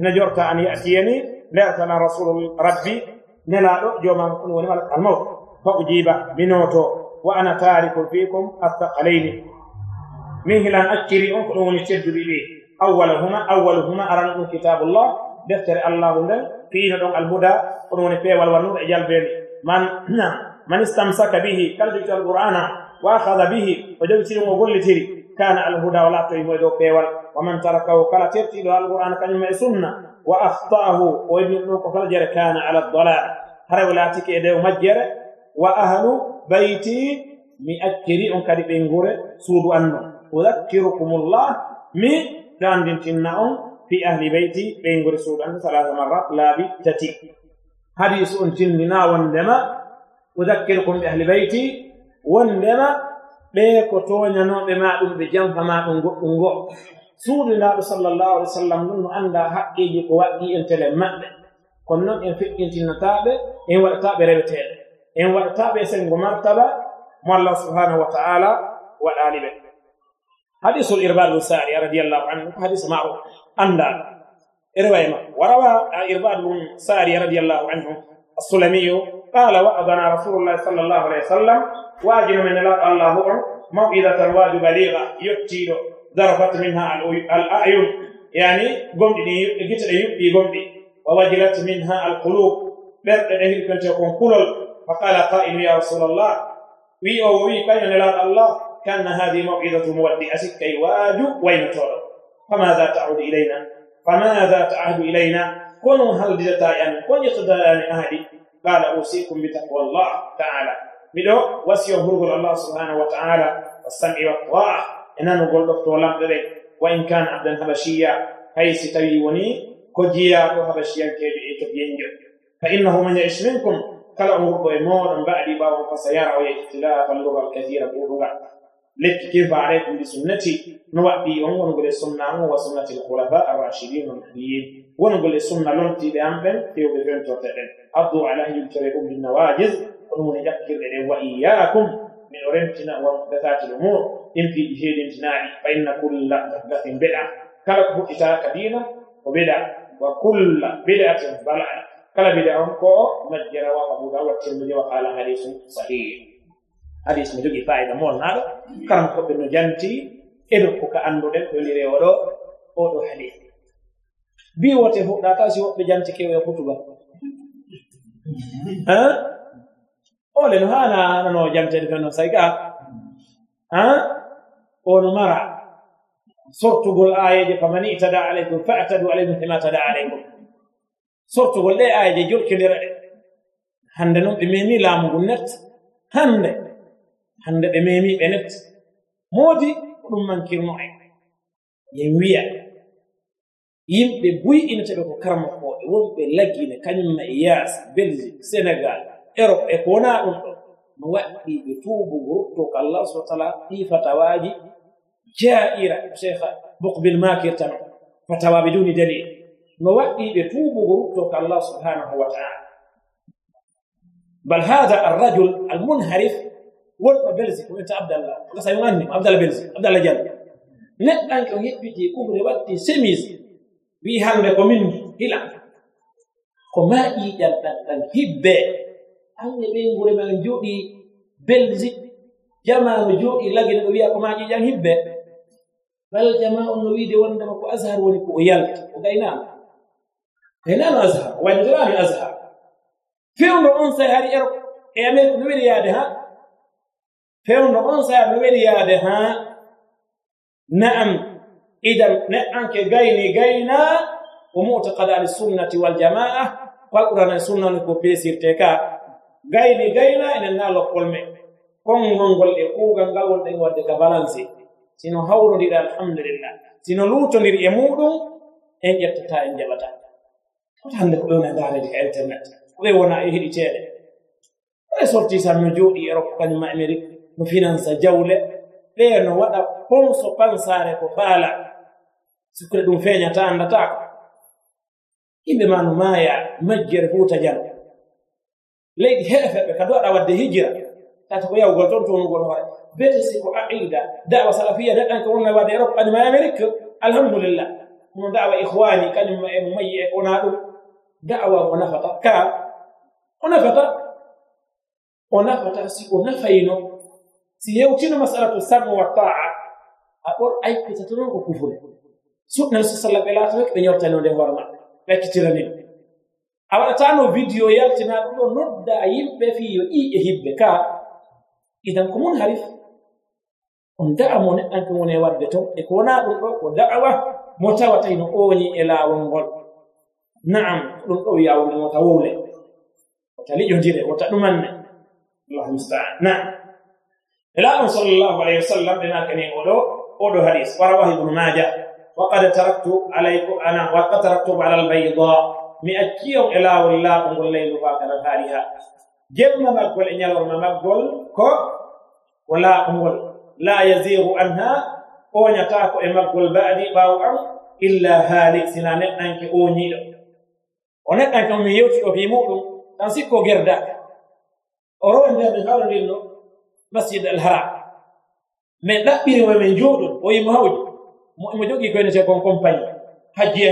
نجرت أن يأتيني. لأتنا رسول ربي نلا جوما كن الموت. فأجيب بنوتو وأنا تارك فيكم الثقلين. من هلان أكري أنكم ونشد به أولهما أولهما أرى كتاب الله. دفتر الله لن فيه دون الهدى ونون في والنور إجال بين من من استمسك به كالجك القرآن. وأخذ به وجوتي مغلتري كان الهدى ولا طيب تيمدو بيوال ومن تركه كلا ترتيل. القرآن كلمة سنة. وأخطأه. وابن كفر كان على الضلال. هر ولاتك يدو مجر. وأهل بيتي مئكري. ان كدي بينغور سود ان أذكركم الله. مي داندنتنا في أهل بيتي بينغور سود ان ثلاث مرات لا بتتي حديث ان تننا وندما أذكركم بأهل بيتي. wondema ɓe ko toñanoɓe ma ɗum ɓe jamfa ma ɗum goɗɗum ngo. Suudunaɗo sallllahu alih w sallam ɗum no annda haqqiji ko waɗɗi en tele maɓɓe. Kono noon en feƴƴintinnataaɓe en waɗataɓe reweteeɗe. En waɗataɓe sengo martaba mo allah subhanahu wa taala waɗali ɓe. Hadisul irbad bun sari radiallahu anhu ko hadis maro anndaa e rewa e makko. Warawa irbad bun sari radiallahu anhu assulamiyu قال وأذن رسول الله صلى الله عليه وسلم واجب من الله موعظة الواد بليغة يؤتي ذرفت منها الأعين. يعني قمدي جت يبدي قمدي. ووجلت منها القلوب. برد أهل كنت يكون كلل. فقال قائل يا رسول الله وي أو وي كان الله كان هذه موعظة مودي أسك واجو وين تولى فماذا تعود إلينا؟ فماذا تعهد إلينا؟ كونوا هل دجتا يعني كون يقدر أهدي بعد أوصيكم بتقوى الله تعالى. مدو وسيو برغل الله سبحانه وتعالى. السمع والطاعة. إنا نقول دكتور لام دري وإن كان عبد الحبشية هاي ستبيوني كجيا وهبشيا كيجي إيكبينجو فإنه من يعيش منكم. كلا أمور بإمور بعد باو فسيرى اختلافا اللغة الكثيرة باللغة للتكيف عليكم بسنتي؟ نوعدي ونقول سنة وسنة الخلفاء الراشدين المهديين ونقول سنة لونتي لأمبن في وبفين توتين أرضوا عليهم تريكم بالنواجز ونقول يذكر وإياكم من أورنتنا ومحدثات الأمور. إن في إجهاد امتناعي فإن كل محدث بدعة. كلا كتا كبيرة وبدعة وكل بدعة ضلالة. كلا بدعة كو مجرى وأبو داود الترمذي وقال حديث صحيح. hadis mi jogii fayida molnaaɗo karam mo koɓɓe no janti eɗo ko ka annduɗen ɗolire oɗo oɗo hadis bi wote huɗɗa taw si woɓɓe janti kewe e hutuba. Ole no haana nano jamtede fen say ga ka ono mara. Sortugol ayeje faman itada aleykum fa atadu aleykum fima tada aleykum sortugol ɗe ayeje jurkidira ɗe. Hannde noon ɓe memi laamu ngu nett hannde hande ɓe memi ɓe net moodi ko ɗum mankirno en yen wiya yimɓe buy'inteɓe ko karmakoɓe wonɓe laggine kañumma e yaas belgique sénégal europe e ko wona ɗum ɗo no waɗɗi ɓe tuubugo to ko allah subah taala ɗi fatawaji jaira cheikh bokbil makir tan fatawaɓe duni dalil no waɗɗi ɓe tuubugo to ko allah subhanahu wa taala bal hada arrajul almunharif worɓe belsi ko wiyta abdallah. Ko yo anni abdallah belsi abdallah dial neɗɗanke o heɓɓiti kumre watti semise wi hande ko min hila. Ko ma ƴiƴal ɗan ɗan hibbe anne ɓe gure ma jooɗi belsi jamanu jooɗi lagine ɗo wiya ko ma ƴiƴan hibbe bal jama on no wiide wondema ko ashar woni ko o yalti o gaynama gaynano ashar o waynodorani ashar fewndo on say hari ero e amen no weɗi yaade ha fewno on saa no weli yaade haa. Na'am idan neɗɗanke gayni gayna ko mu'taqada ali sunnati waljamaa jama'a fal qur'ana e sunna ko peesirte ka. Gayni gayna enen na lokkol me. Konngol ngol e kuugal ngal wonɗen wadde ka balance sino hawrondiɗa alhamdulillah. Sino luutondiri e muɗum en ƴettata en jaɓata. Tota hannde ko ɓewna daarede ka e internet. Ko ɓe wona e heɗiteeɗe ɓe sorti samno jooɗi e rokko kañum amérique. no finansa jawle. Ɓe no waɗa ponso pansare ko baala. Sikkure ɗum feeñata anndatako yimɓe ma no maaya majjere fuuta jal. Leydi heefeɓe kadi waɗa wadde hijira. Tata ko yawgol toon toonugol hoore. Bete si ko aqida. Dawa salafiya neɗɗan ko wonna e waɗe europe anima e amérique alhamdulillah. Kono dawa ihwani kañum emo mayi e wona ɗum. Dawa o nafata. Ka o nafata. O nafata si o nafayno. si yewtino masalatu sama wa taa a ɓor aikatata noon ko kufure. Suɗnan so sallam ɓe laata hokke ɓe ñortani e o nden hoore maɓɓe ɓe ekkitiranin a waɗatano vidéo yaltina ɗum ɗo nodda yimɓe fiyo ɗi e hiɓɓe ka. Idan ko mun harif on da'a mo neɗɗanke woni e wadde ton e ko wona ɗum ɗo ko da'awa mo tawatay no ooñi e laawol ngol. Na'am ɗum ɗo wiyawol mo tawowle wota liƴondire wota ɗumanne. Allahu mustaan. Na'am. nelaɗum sallllahu alayhi wa sallam ɓe makani oɗo oɗo hadis warawahi ibnu maja waqad taraktu وقد ana عليكم انا ala albayda. Mi البيضاء e laawol laaɓongol والليل بعد نهارها jemma maggol e ñalorma maggol ko ko laaɓongol la يزيغ anha oñatako e maggol baadi باو ام illa haali. Sina neɗɗanke oñiiɗo o neɗɗanke omin yewti o fi muɗum tan sikko gerdaka o rowi nde min haɗondinno مسجد الهراء من دبر ومن جود وي موج موجي كوين تي كون كومباني. حجي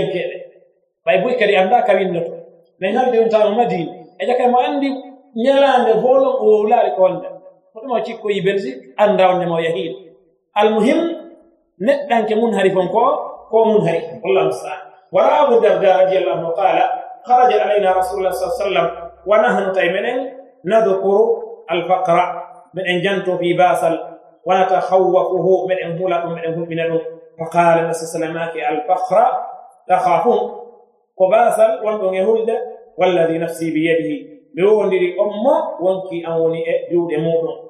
باي بوي طيب، كاري اندا كاين نتو. من هاد دي نتاو مدين. اجا كان ما عندي نيلان دي أو لا ريكوند فتو ماشي كوي بنزي انداو ني مو المهم ندان كي مون هاري فونكو كو مون هاري والله مستعان. ورا أبو الدرداء رضي الله عنه قال خرج علينا رسول الله صلى الله عليه وسلم ونحن تيمنين نذكر الفقره من أنجنتم في باسل ولا تخوفه من أنه لكم من أنه من أنه فقال نسي سلامك الفخر تخافون. وباسل وأنتم يهود والذي نفسي بيده. بيون لدي أمه وانكي أوني أجود موتهم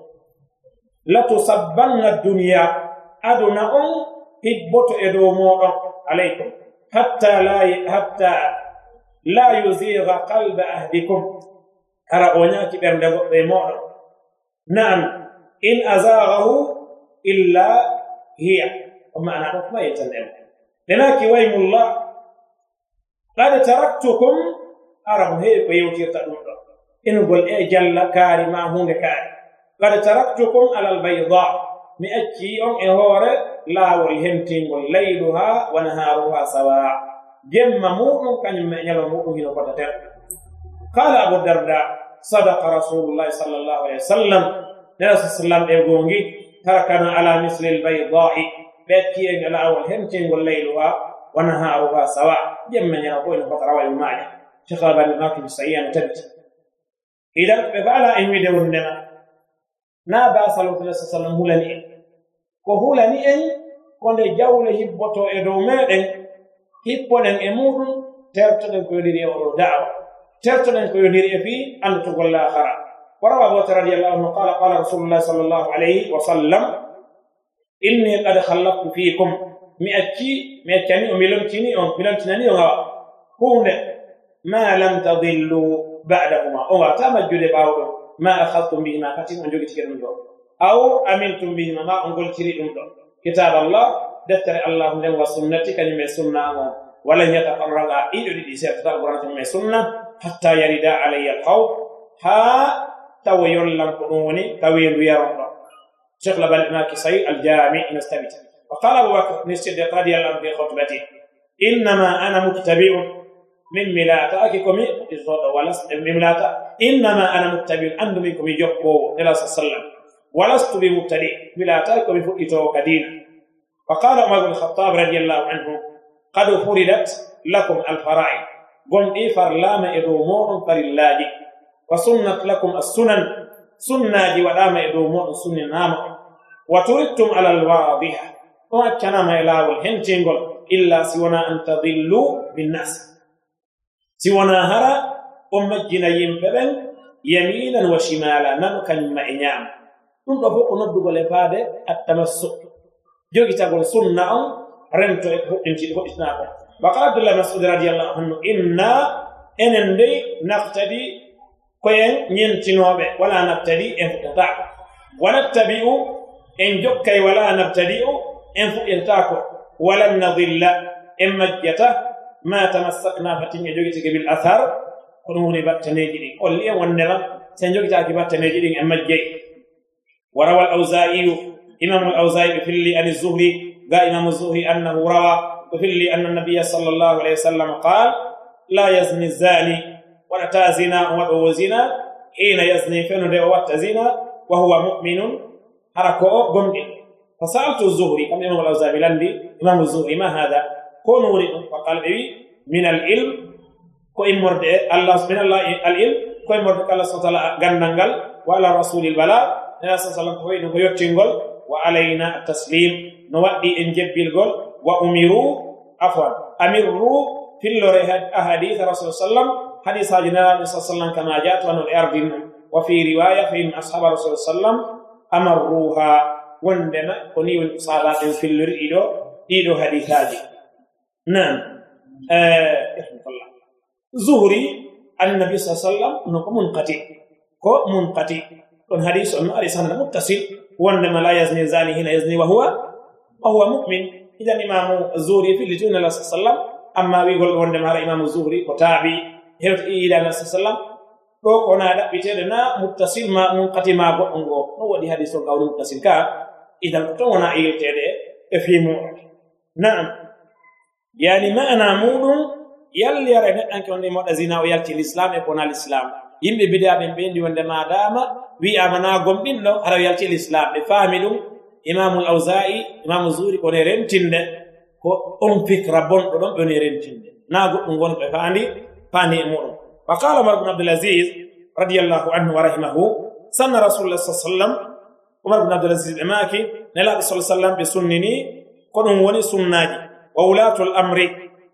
لا تصبن الدنيا. أدنى أم إدبط إدو موتهم عليكم. حتى لا ي... حتى لا يزيغ قلب أهدكم. ترى أونياكي بيرمدغو بيموتهم نعم إن أزاغه إلا هي ومعنى ما يتنعم لناك ويم الله قد تركتكم أرم هي بيوتي تدور إن قل إيه جل كاري ما هون كاري قد تركتكم على البيضاء مأكي أم إهور لا والهمتين والليلها ونهارها سواء جم مؤمن كان يمعنى مؤمن قد قال أبو الدرداء صدق رسول الله صلى الله عليه وسلم ناس السلام إيغونغي تركنا على مثل البيضاء. بكي على أول همتين والليلها ونهارها سواء جمع يقول فترة والمعنى شيخ الباني ماكي بسعيان تبت إذا فعل إن ودوننا na ba sallallahu alaihi wasallam hulani en ko hulani en konde jawle hibboto e dow meɗen hipponen e muɗum tertoɗen ko yoɗiri e oɗo تيرتو نانكو يونير ابي أن تقول الآخر وروى أبو رضي الله عنه قال قال رسول الله صلى الله عليه وسلم إني قد خلقت فيكم مئتي مئتي وميلمتيني وميلمتيني وميلمتيني هون ما لم تضلوا بعدهما. أو تام الجود باو ما أخذتم بهما فاتم انجو كتير من أو أمنتم بهما ما انقل كتير من كتاب الله دفتر الله من وسنتك من سنة ولن يتفرغ إلى دي سيتفرغ من سنة. حتى يرد علي القوم. ها تويل لم تو يلنقوني تو يرون شغل بالماك سي الجامع نستمع وقال أبو بكر بن الصديق رضي الله عنه في خطبته. إنما أنا متبع من ملاتكم الزود ولست من ملاتا إنما أنا متبع عند منكم يقو إلى صلى الله عليه وسلم. ولست بمبتدع ملاتكم فئتوا قدين فقال عمر بن الخطاب رضي الله عنه قد فردت لكم الفرائض. gonɗi farlama e dow moɗon farillaji wa sunnat lakum assunan sunnaji waɗama e dow moɗon sunninama wa turittum ala alwadiha e o accanama e lawol hentingol illa siwona an tadillu binnas siwona hara on majjina yimɓe ɓen yaminan wa shimala nano kañumma e ñaama ɗum ɗo fof ko noddugol e faade attamassu jogitagol sunna on rento e hoɗɗintiɗi hoɗitinaako وقال عبد الله مسعود رضي الله عنه إنا إنندي نقتدي كوين ينتنوبة ولا نبتدي إن فتتاك ونتبئ إن جكي ولا نبتدئ إن فتتاك ولن نضل إن مجته ما تمسكنا فتن يجوكتك كنون كنوني باتنيجي قل لي ونلا سنجوكتك باتنيجي إن مجي. وروى الأوزائي إمام الأوزائي في اللي أن الزهري قال إمام الزهري أنه روى تهلي أن النبي صلى الله عليه وسلم قال لا يزني الزاني ولا زنا ولا زنا حين يزني فنده ولا زنا وهو مؤمن. حركه قمد فسألت الزهري أم إمام الأوزاعي لندي إمام الزهري ما هذا؟ كونوري فقال لي من العلم؟ كون مرد الله من الله العلم؟ كون مرد الله سبحانه وتعالى غنغال وعلى رسول البلاء. نبي صلى الله عليه وسلم وعلينا التسليم. نودي إن جبل وأمروا عفوا أمروا في الله أحاديث رسول الله صلى الله عليه وسلم حديث جناب صلى الله عليه وسلم كما جاءت عن الأرض وفي رواية فإن أصحاب رسول الله صلى الله عليه وسلم أمروها وندم قني الصلاة في الله إلو إلو حديث هذه نعم رحمة الله زهري النبي صلى الله عليه وسلم نقول منقطع كو منقطع كون حديث أن أرسان متصل وندم لا يزني زاني هنا يزني وهو وهو مؤمن idan imamu zuhri fillituni ala sa sallam amma wigol wondema hara imamu zuhri ko taabi. Hewto iidana sa sallam ɗo kona ɗaɓɓiteɗe na muttasil ma munkati ma goɗɗo ngo. Ɗum waɗi hadis o gawri muttasil ka. Idan ko ton wona iyoteɗe e fimu naam. Yani mana muɗum yalliyara e neɗɗanke wonde e moɗa zina o yalti l'islam e kona l'islam. Yimɓe bidaɓen ɓendi wonde ma dama wi'ama na gomɗinɗo hara yalti l'islam. Ɓe faami ɗum imamul awsa'i imamu zuri kone rentinde ko on fikra bonɗo ɗon ɓe woni rentinde. Na goɗɗum gonɓe faandi faandi e muɗum. Wa qala umar bne abdulasis radiallahu anhu wa rahimahu sanna rasulullah sa sallam umar bne abdulasis ɓe maaki nelaɓe sa sallam ɓe sunnini ko ɗum woni sunnaji wa wulatul amri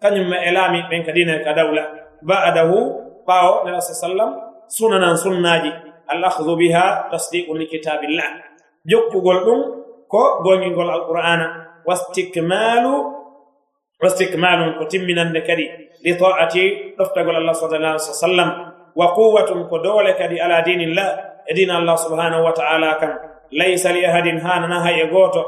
kañumma e laami ɓen ka dina ka dawla. Ba'dahu ɓaawo nela sa sallam sunanan sunnaji al ahdu biha tasdiqu li kitabillah jokkugol ɗum ko goñingol alqur'ana wastikmalu wastikmalum ko timminande kadi li ta'ati ɗoftagol allah sallallahu alih w sallam wa quwwatum ko doole kadi ala dinillah e dina allah subhanahu wa ta'ala kam laysa li ahadin hanana hay e gooto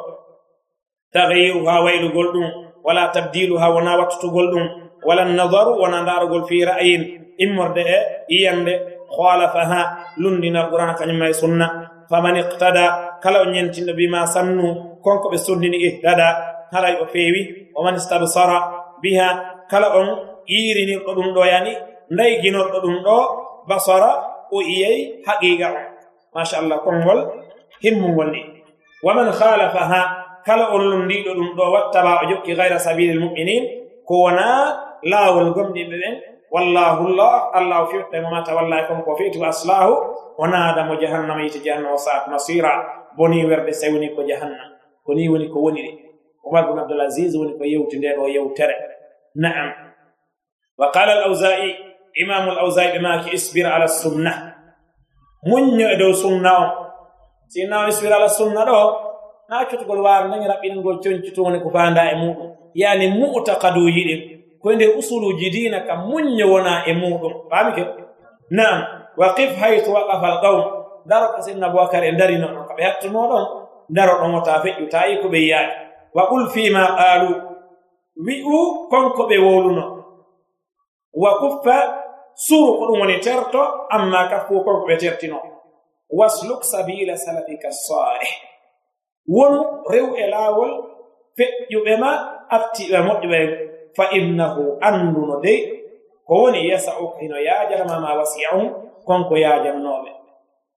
tagayiruha waylugol ɗum wala tabdilu ha wona wattutugol ɗum wala nadaru wona ndarugol fi ra'yin immorde e yiyande khalafa ha lundina alqur'ana kañumma e sunna. faman iqtada kala o ñentinɗo bima sannu konko ɓe sundini ihtada haray o feewi o man istabsara biha kala on iirinirɗo ɗum ɗo yani ndayi ginorɗo ɗum ɗo basara o iyey haqiqa o machallah konngol himmugol ni. Waman khalafaha kala on lundiɗo ɗum ɗo wattaba o jokki gayra sabili lmuminin ko wona laawol gomɗiɓe ɓen wallahullah allah o fiirtemo mata wallahi konko fiiti wa aslahu o naadamo jahannama yite jahannama saat masira. Boni werde sewni ko jahannam. Koni woni ko woni ɗe omar bin abdoul asis woni ko yewti nde ɗo yewtere. Naam. Wa qala al ausai imamu al ausai ɓe maki isbir ala sunna muñño e dow sunna o. Sinna o isbir ala sunna ɗo na cutugol waar nan raɓɓingol concitu woni ko fanda e muɗum. Yani mu'takaduji ɗin koye nde usuluji dina kam muñño wona e muɗum. Faami ke? Naam. waqif haytu waqafa alqawm. Daro ko sinna aboubacar e darino ɗon ko ɓe hattumo ɗon daro ɗon wota feƴƴu ta ko ɓe yiyaani wa qul fima qaalu wi'u konko ɓe wowluno wa kuffa suru ko ɗum woni terto amma kaffu konko ɓe tertino wasluk sabila salafika salih wonu rew e laawol feƴƴuɓe ma aftiɓe moƴƴuɓe fa innahu annduno dey. Ko woni yasa'uka hino yaajanama ma wasi'ahum konko yaajannoɓe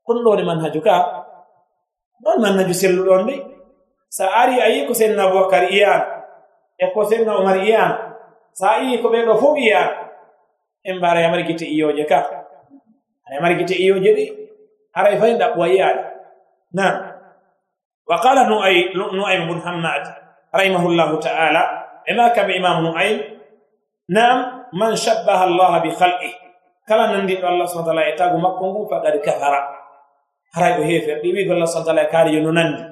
kono ɗo manhaju ka ɗon manhaju selluɗon de so a ari a yi ko senna aboubacar iyan e ko senna omar iyan so a yi ko ɓeɗo fof iyan. En mbara yamari gite iyoje ka. Aɗa yamari gite iyoje ɗi haray fayin ɗaɓɓuwa iyaɗe. Nan wa qala nuaym bun hammad rahimahullahu taala e ma kam imamu nuaym? Nam man shabbaha allaha bi halqih kala nanndinɗo allah subahana taala e tagu makko ngu faqad kafara. Haray o heefer ɗi wiigo allah subahana taala e kaarijo no nanndi.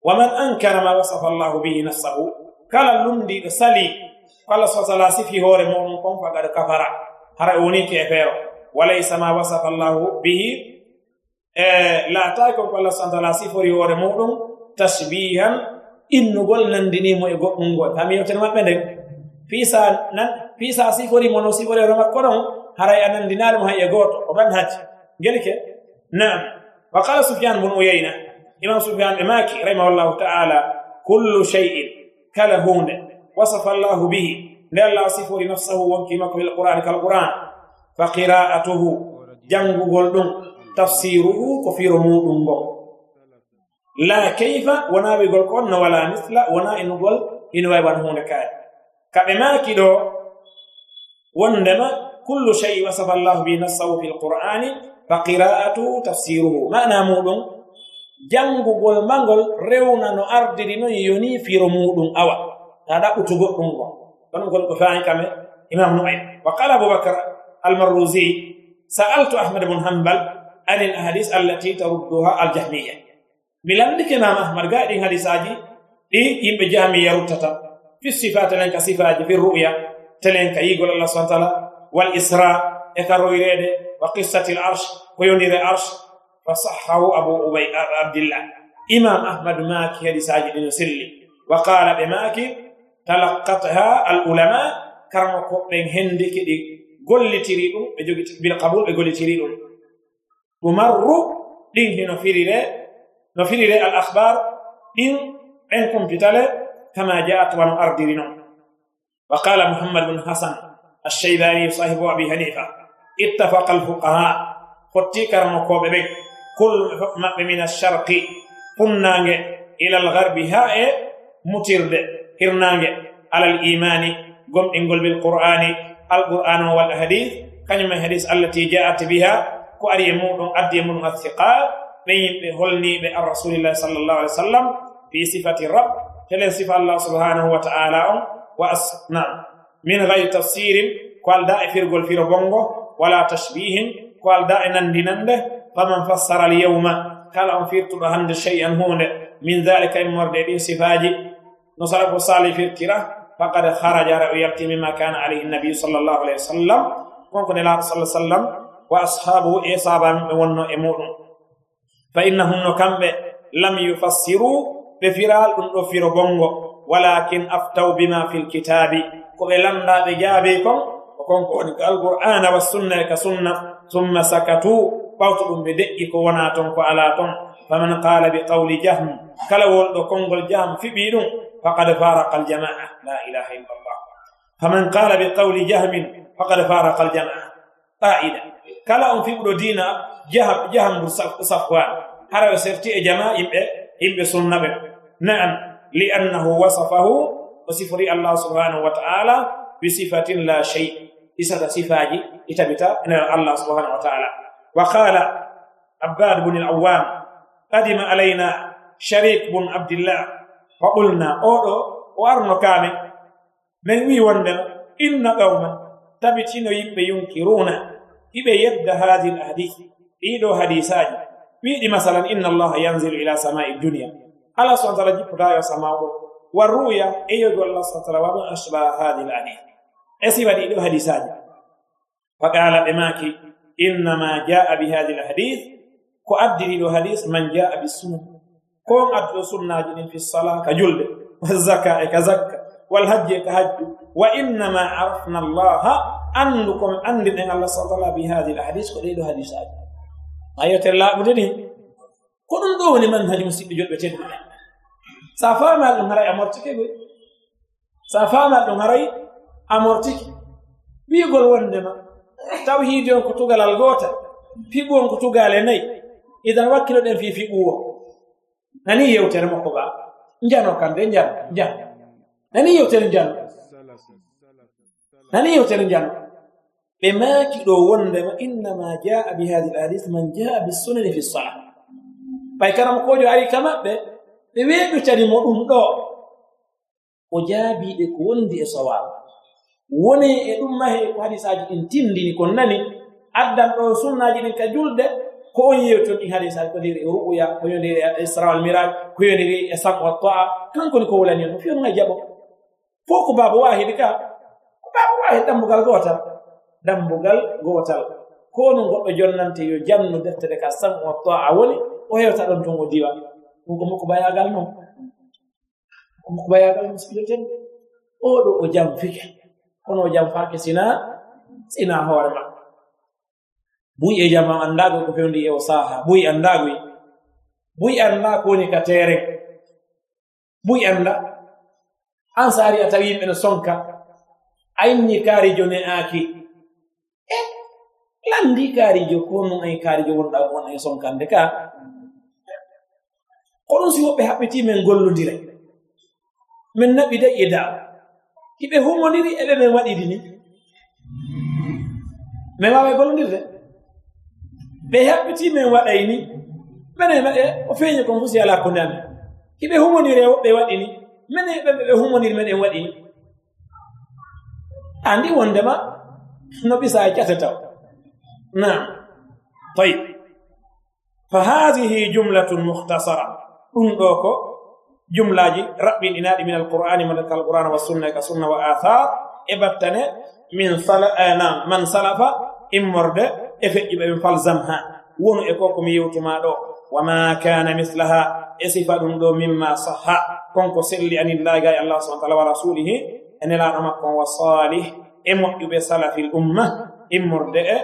Wa man ankara ma wasafa allahu bihi nafsahu kala lumdiɗo sali ko allah subahana taala sifi hoore muɗum kon faqad kafara. Haray o woni keefeero. Walaysa ma wasafa allahu bihi e laataaki kon ko allah subahana taala sifori hoore muɗum tasbihan innugol nandinimo e goɗɗum ngol ha tamiyotere maɓɓe nden fiisa sifori mono sifori hoore makko ɗon haray a nanndinaalemo hay e gooto o tan hacci. Ngel ke? Nam wa qala sufyan bun uyayna imam sufyan ɓe maaki rahimahullahu taala kullu cheyin kala hunde wasafa allahu bihi. Nde allah sifori nafsahu wonki makko fil qur'ani kal qur'an fa qira'atuhu janngugol ɗum tafsiruhu ko firo muɗum ngo. La keyfa wona wigol ko no wala misla wona inugol ina wawi wan hunde kaari kaɓe maaki ɗo wondema كل شيء وصف الله به نفسه في القرآن فقراءته تفسيره. معنى مودون جنغول مانغول ريونا نو اردي نو يوني في رمودون اوا هذا كتب دونغو دونغول كو فاني كامي إمام نعيم. وقال أبو بكر المروزي سألت أحمد بن حنبل عن الأحاديث التي تردها الجهمية. بلندك إمام أحمد قال حديثاجي دي إيه؟ يم جهميه رتتا في الصفات لنك صفات في الرؤيا تلنك يقول إيه؟ الله سبحانه وتعالى والإسراء إكروا إليه وقصة العرش ويونير عرش فصحه أبو أبي عبد الله. إمام أحمد ماكي هذه ساجد سلي وقال بماكي تلقتها العلماء كرم قبين هندك قل تريدون بالقبول قل تريدو بالقبول بقول تريدو تمر دين نفيري نفيري الأخبار. دين عنكم في كما جاءت والأرض لنا وقال محمد بن حسن الشيباني صاحب أبي هنيفة اتفق الفقهاء. خطي كرمكو ببك كل مقب من الشرق. قمنا إلى الغرب. هاء مترد. هرناك على الإيمان. قم إنقل بالقرآن. القرآن والحديث. كنما الحديث التي جاءت بها. كأري مؤمن أدي من الثقال. بين هلني بالرسول الله صلى الله عليه وسلم. في صفة الرب. تلين صفة الله سبحانه وتعالى. وأس... نعم. min gayri tafsirin ko alda e firgol firo bongo wala tashbihin ko alda e nandinande faman fassara al yawma kala on firtuɗo hande shay'an hunde min dhalika e morde ɗin sifaji no salafu salih firtira فقد خرج رؤيتي مما كان عليه النبي صلى الله عليه وسلم وكن لا صلى الله عليه وسلم واصحابه اصابا ون امون فانهم كم لم يفسروا بفرال دون فيرو بونغو ولكن افتوا بما في الكتاب fi ko ɓe landaɓe jaabe kon ko konko woni ko alqur'ana wa sunna e ka sunna summa sakatu ɓawto ɗum ɓe deƴƴi ko wona ton ko ala ton faman qala bi qawli jahm kala wolɗo konngol jahm fiɓi ɗum faqad faraqa aljamaa la ilaha illa llah faman qala bi qawli jahmin faqad faraqa aljamaa qa'ida kala on fiɓuɗo dina jaham jahambu safwan hara o serti e jama yimɓe yimɓe sunnaɓe naam li annahu wasafahu وصفري الله سبحانه وتعالى بصفة لا شيء. إسد صفاجي إتبت إن الله سبحانه وتعالى. وقال عباد بن الأوام قدم علينا شريك بن عبد الله. وقلنا أورو وأرنو كامي من وي وندل إن قوما تبتين يب ينكرون. يب يد هذه الأحديث إيدو حديثاني ويدي مثلا إن الله ينزل إلى سماء الدنيا. على سبحانه وتعالى جبتا يا سماء. الدنيا والرؤيا أيضا الله سبحانه وما أشبه هذه الأنية أسيب هذه له حديثات فقال بماكي إنما جاء بهذه الحديث كأبدل له حديث من جاء بالسنة. كون أدل سنة في الصلاة كجلد والزكاة كزكاة والحج كحج. وإنما عرفنا الله أنكم إن الله سبحانه وتعالى بهذه الحديث كدي له حديثات أيوة الله بدني كون دون من هذه مسيب جلد so a faami hal ɗum haray a mortike goy so a faami hal ɗum haray a mortike. Ɓiigol wondema tawhiidi on ko tugalal gootal fiɓu on ko tugale nayi idan wakkilo ɗen fii fiɓuwo nani yewtere makko ba? Njano kam de njano njano. Nani yewtere njano? Nani yewtere njano? Ɓe maaki ɗo wondema innama jaa bi hadi l hadis man jaa bisunani fi sala ɓay karama kojo ari ka maɓɓe ɓe weeɓitanimo ɗum ɗo. O jaabiɓe ko wondi e sawab woni e ɗum mahe ko hadisaji ɗin tindini ko nani. Addan ɗo sunnaji ɗin ka julde ko on yewton ɗin hadisaji ko ndiri e ruɓuya ko yondiri e israal miraj ko yondiri e sam toa kankoni ko wulani on o fiyon ngay jaɓo. Fof ko baba wahidi ka? Ko baba wahid dambugal gootal? Dambugal gootal. Ko no goɗɗo jonnante yo jannu deftere ka sam toa woni o hewta ɗon ton o diwa ko makko bayagal noon ko makko bayagal no spiloten oɗo o jam fike kono o jam faake sina sina hoore ma buy e jama am anndago ko fewndi e o saaha buy anndagoy buy annda ko woni ka teere buy annda an saari a tawi yimɓe sonka. Ayni kari kaarijo ne aaki e landi kaarijo ko non ay kaarijo wonɗa won e sonkande ka koɗon si woɓɓe haɓɓiti men gollodira. Min naɓiday e daawa hiɓe humondiri eɓe min waɗidi ni. Min wawa gollodirde ɓe haɓɓiti min waɗay ni. Mene minen o feeñi kon fusi ala konde amen hiɓe humondiri e woɓɓe waɗi ni. Mene ɓeɓe ɓe humondiri meɗen e waɗi ni. Andi wondema no ɓisa e cate taw. Nam tayib fa hadihi jumlatun muhtasara ɗum ɗo ko jumlaji raɓɓinɗinaɗi min alqur'ani madaka alqur'ana wa sunna ka sunna wa athar e battane min eh, nam man salafa immorde e feƴƴiɓe ɓe falsam ha. Wonu e konko mi yewtuma ɗo. Wama kana mislaha e sifa ɗum ɗo mimma saha konko selli anillahi gay allah subhana taala wa rasulihi e nelaɗo makko wa salih e moƴƴuɓe salafil umma immorde e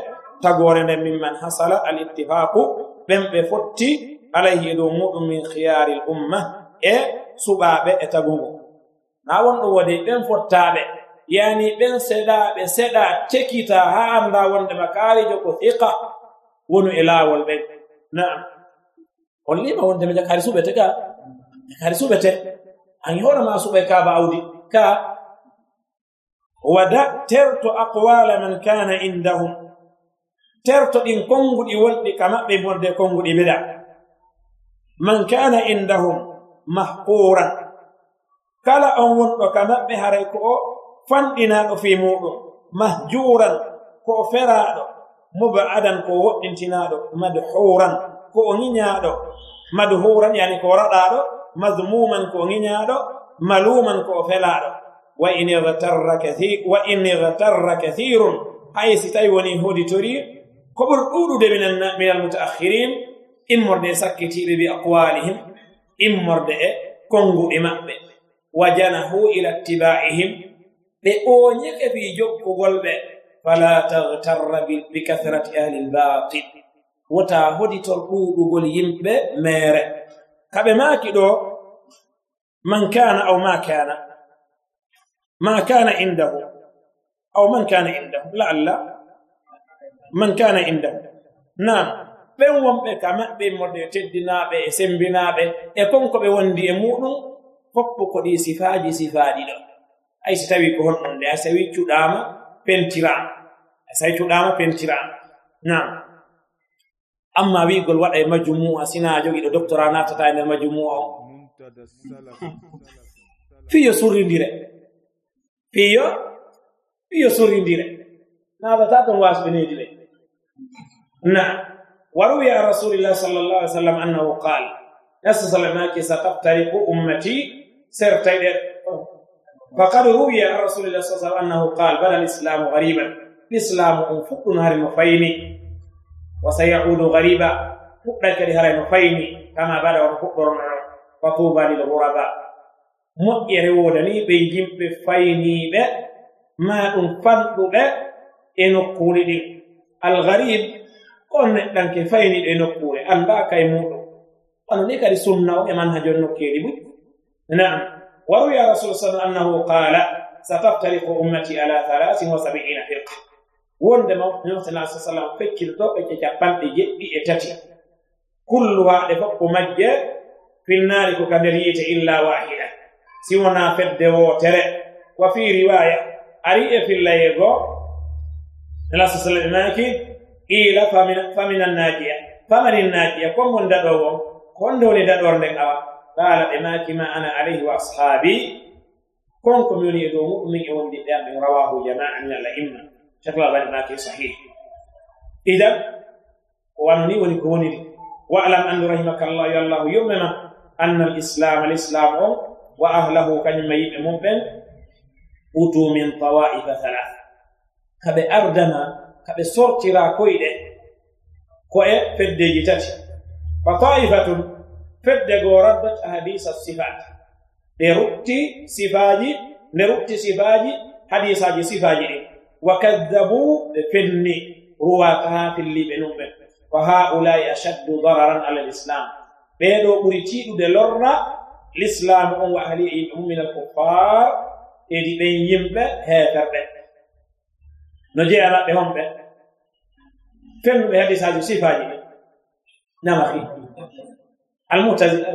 tagore nden mimman hasala al ittifaqu ɓen ɓe fotti عليه دوم من خيار الأمة إيه سبابة تقوم ناون ودي بن فرتابة يعني بن سدا بسدا تكيتا ها عند ناون دمكاري جو كثيقة ونو إلى والبن نعم قل لي ما ناون دمجا كارسو بتكا كارسو بت أني هون ما سو بكا باودي كا ودا ترت أقوال من كان عندهم ترت إن كونغو دي ولد كما بيمور دي كونغو دي بدأ man kana indahum mahquran kala on wonɗo ka maɓɓe haray ko o fanɗinaɗo fi muɗum mahjuran ko o feraɗo muba'adan ko woɗɗintinaɗo madhuran ko o ŋiñaɗo madhuran yani ko raɗaɗo mazmuman ko o ŋiñaɗo maluman ko o felaɗo wa in igtarra kathirun hay si tawi woni hoditori ko ɓur ɗuɗude minal mutaakhirin immorde e sakkitiɓe bi aqwalihim immorde e konnguɓe maɓɓe. Wa janahu ila ittibaihim ɓe ooñeke fii jokkugol ɓe. Fala tagtarra bi kathrati ahli lbatil wota hoditol ɗuuɗugol yimɓe meere. Kaɓe maaki ɗo man kana aw ma kana ma kana indahu? Aw man kana indahu? La allah man kana indahu? Nam ɓen wonɓe ka maɓɓe mode teddinaaɓe e sembinaaɓe e konko ɓe wondi e muɗum foppo ko ɗi sifaaji sifaaɗi ɗo. Hay si tawii ko honɗon nde a sawi cuɗaama pentiraama a sawi cuɗaama pentiraama. Nam amma wiigol waɗa e majumua sinaa jogiiɗo doctorat naatata e nder majumua o. Fiyo surrindire. Fiyo fiyo surrindire. Naatata ton waasɓeneedi ɓe. Nam وروي عن رسول الله صلى الله عليه وسلم أنه قال يسأل ماكي ستفترق أمتي سرتين. فقد روي عن رسول الله صلى الله عليه وسلم أنه قال بل الإسلام غريبا الإسلام أنفق نهر مفين وسيعود غريبا فقك لهر مفين كما بدا ونفق فطوبى للغرباء. moƴƴere wodani ɓe yimɓe fayniiɓe ma ɗum fanɗuɓe e nokkuure ɗin algarib on neɗɗanke fayniɗo e nokkure annda kay muɗum. Ono ni kadi sunna o e manhajo nokkeeli ɓuy naam. Waruya rasul sallam annahu qala sataftariku ummati ala halasin wa sabiina firqa wondema notena sa sallam feccirto ɓe capanɗe jeɗɗi e tati. Kulluhaɗe fof ko majje finnaari ko ka nder yiite illa wahida si wona fedde wootere wa fi riwaya ari e fillaye goo nela sa sallam ɓe maaki قيل فمن فمن الناجية فمن الناجية كم من ددوهم كن دولي ددور لك أوا قال بما كما أنا عليه وأصحابي كن كم يريدوا مؤمن يوم من رواه جماعة من الأئمة شكل الله ما في صحيح إذا وأنني ونكوني واعلم أن رحمك الله يالله يمنا أن الإسلام الإسلام وأهله كان يميب ممكن من طوائف ثلاث كبأردنا kaɓe sortira koyɗe ko e feddeji tati fa taifatun fedde goo raddat ahadisa sifat ɗe rutti sifaji nde rutti sifaji hadisaji sifaji ɗin wa kaddabu ɓe fenni ruwata ha filliɓe numɓe fa haulai ashaddu dararan ala l'islam ɓeeɗo ɓuri tiiɗude lorra l'islamu on wa ahli e yimɓe mum min al kuffar edi ɓen yimɓe heeferɓe no jeeyalaɓe honɓe fennuɓe hadisaji sifaji ɓe namaki almutazila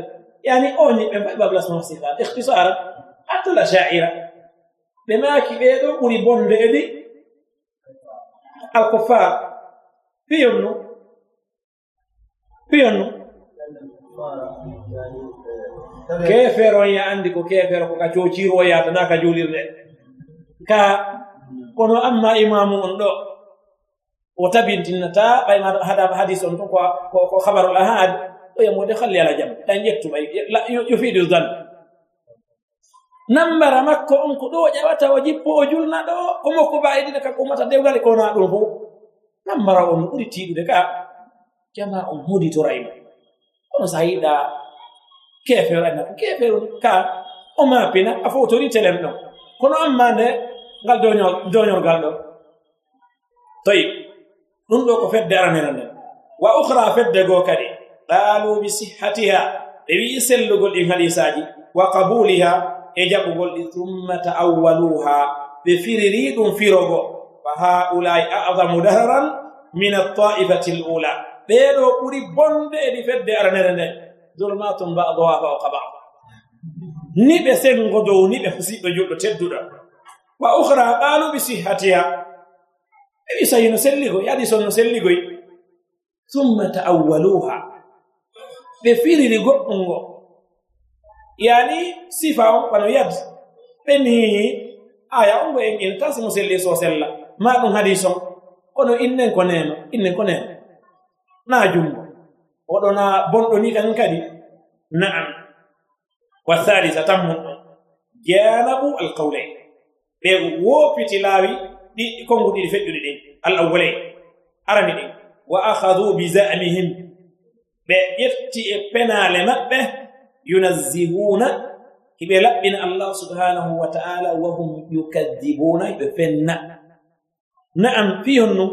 yani oni ɓe mbaɗi bablasma sifat ihtisara attala shaira. Ɓe maaki ɓeɗo ɓuri bonde edi ɗi. Alkuffar fiyonnu fiyonnu kefero on ya anndi ko kefero ko ka cociroyata na ka julirɗe ka kono amma imamu on ɗo o tabintinnata ɓay hadis on to ko habarul ahad o yamode halli ala jam tan ƴettuɓa yufidu dan nambara makko on ko ɗo ƴawata o jippo o julna ɗo ko mokko mbayiɗina ka ko dewgal kona ɗum fo nambara on ɓuri tiiɗude ka jama on huditorayma kono sa yiɗa kefeer anna ko kefeer ka o mapina a fo telen ɗon. Kono amma nde ngal doñol doñorgal ɗo. Toyi ɗum ɗo ko fedde aranena nden. Wa ohra fedde goo kadi qaalu bi sihatiha ɓe wi'i sellugol ɗin halisaji wa qabuliha e jaɓugol ɗi tumma ta'awwaluha. Ɓe firiri ɗum firogo fa haulai a'damu dahran min altaifati l ula ɓeeɗo ɓuri bonde e ɗi fedde aranere nden. Zulmatum ba'doha fawqa ba'd ni ɓe sengo dow ni ɓe husiɓe juɗɗo tedduɗa wa ukhra qaalu bi sihatiha sihhatiha eɗi sayino selligoy adi sonno selligoy summa ta'awwaluha. Ɓe firiri goɗɗum ngo. Yani sifa on ɓano yad ɓe nihi aya on ngo en en tasimo selli so sella. Ma ɗum hadis on. Kono innen ko neno innen ko neno. Na jumgo oɗo na bonɗo ni kan kadi? Na'am. Wa thalitha ɗon janabu alqawlain ɓe woopiti laawi ɗi konngu ɗiɗi feƴƴuɗi ɗin al awwale arani ɗin wa ahadu bi zamihim ɓe ƴetti e penaale maɓɓe yunazzihuna hiɓe laɓɓina allah subhanahu wa ta'ala wa hum yukadibuna ɓe fenna na'am piyon no.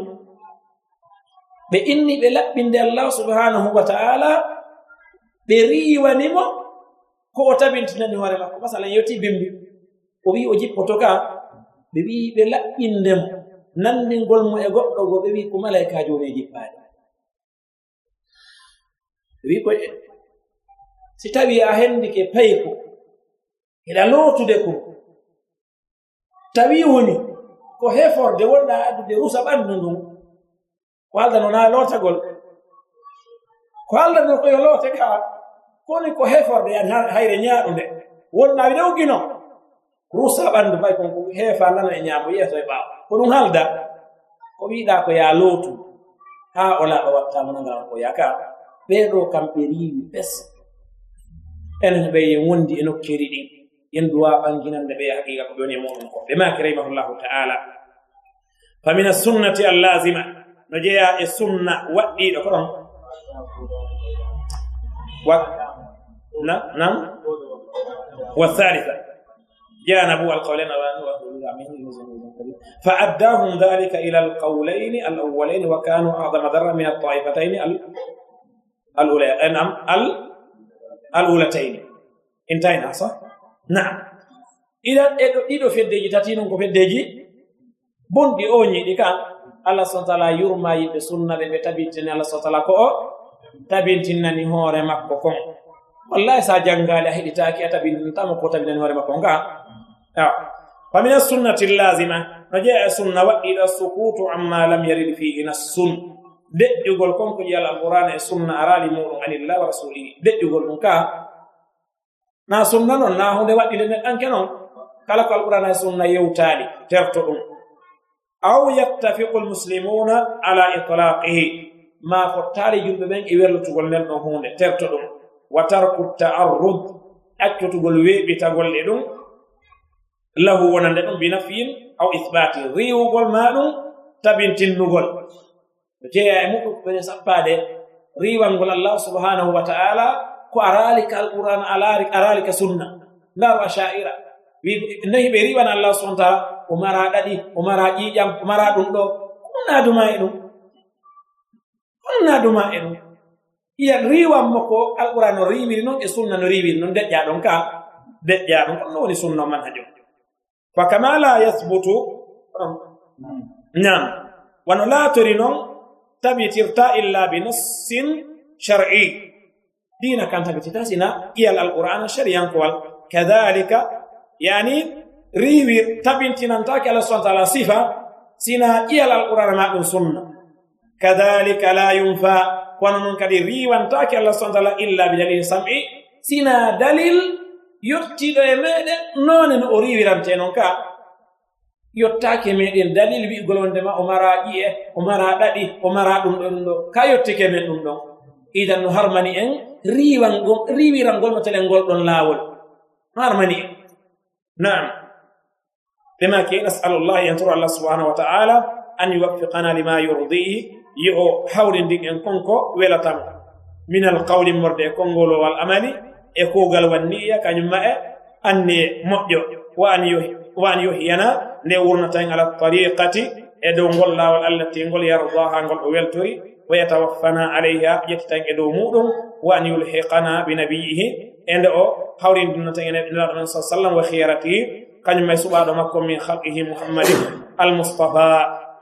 ɓe inni ɓe laɓɓinde allah subhanahu wa ta'ala ɓe riiwanimo ko o tabintinani hoore makko masalan yewti bimbi o wi o jippoto ka ɓe wi ɓe laɓɓindemo nanndingol mo e goɗɗo go ɓe wi ko malaikajo woni e jippaaɗe ɓe wi ko e- si tawi a henndike payko eɗa lootude ko tawi woni ko heforde wonɗa addude rusa ɓanndu ndun ko haldano naa lootagol. Ko haldano koyo loote ka koni ko heforde hayre ñaaɗu nde wonɗa wi ɗewgino rusa ɓanndu fay kon ko heefa nano e ñaamo yeeso e ɓaawo. Ko ɗum halda ko wiiɗa ko ya lootu haa o laaɓa wattama nangaran ko yaka. Ɓeeɗo kamɓe riiwi fes enen ɓe yen wondi e nokkeri ɗin yen duwa ɓanginande ɓe haqiqa ko ɓewoni e muɗum ko. Ɓe maaki rahimahullahu taala fa min assunnati allazima no jeeya e sunna waɗɗiɗo ko ɗon? Wa nan wa thalitha جانبوا القولين فأداهم ذلك إلى القولين الأولين وكانوا أعظم ذرة من الطائفتين الأولى نعم الأولتين. انتهينا صح؟ نعم. إذا إذا في الدجي تاتينون في الدجي؟ بندي أوني دي كان. الله سبحانه وتعالى يرمى بسنة بتبيتنا الله سبحانه وتعالى كو؟ tabintinnani hoore makko kon wallahi sa janngaali a heɗitaaki a tabintama ko tabinani فمن السنة اللازمة نجاء سنة وإلى السكوت عما لم يرد فيه نص دئجول كون كو يال القرآن سنة أرالي مور عن الله ورسوله دئجول كون كا نا سنة نون نا هون وإلى أن كنون كلا القرآن سنة يوتالي ترتقون أو يتفق المسلمون على إطلاقه e فتالي جنب بين إيرلتغول نن هون ترتقون وترك التعرض أكتغول ويبتغول لدون lahu wonande ɗum binafiin aw ithbati riwugol ma ɗum tabintinnugol no jeeya e muɗum ɓene sappaade riwal ngol allah subhanahu wa ta'ala ko araalika alquran araalika sunna. Ndaaru asha'ira noyi ɓe riwana allah subhana taala o mara ɗaɗi o mara ƴiiƴam o mara ɗum ɗo honna e ɗum. Honna e ɗum. Iya riwanmo ko alquran no riwiri noon e sunna no riwiri noon deƴƴa ɗon ka deƴƴa ɗum ɗon no woni sunna man ha jom فكما لا يثبت آه. نعم. ولا ترن تبت ارتا إلا بنص شرعي. دين كان تبت تاسنا هي القرآن الشرعي قال كذلك يعني ريوي تبت ننتاك على سنت على صفة سنا هي القرآن ما سنه كذلك لا ينفى. ومن كذب ريوان تاك على سنت إلا بدليل سمعي سنا دليل yottiɗo e meɗen noone no o riwiramte noon ka yottaake meɗen dalil wi'gol wonde ma o mara ƴi'e o mara ɗaɗi o mara ɗum ɗon ɗo. Ka yottike men ɗum ɗon. Idan no harmani en riwangol riwirangol motelel ngol ɗon laawol. Harmani en. Naam. Lema ke nasalullah en toro allah subhanahu wa taala an yuwaffiqana lima yurdihi yo o hawrindin en konko welatamo min alqawli morde e konngolowal amali. e kuugal wanniya kañumma e anni moƴƴo. Wa an wa an yohiyana nde wurnatan ala tariqati e dow ngol laawol allah tingol yarda ha ngol o weltori wa yatawaffana alayha ƴettitan e dow muɗum wa an yulhiqana binabiyihi e nde o hawrindinnotan ene nelaɗo sa sallam wa hiyaratihi kañum e suɓaɗo makko min halqihi muhammadin almustapha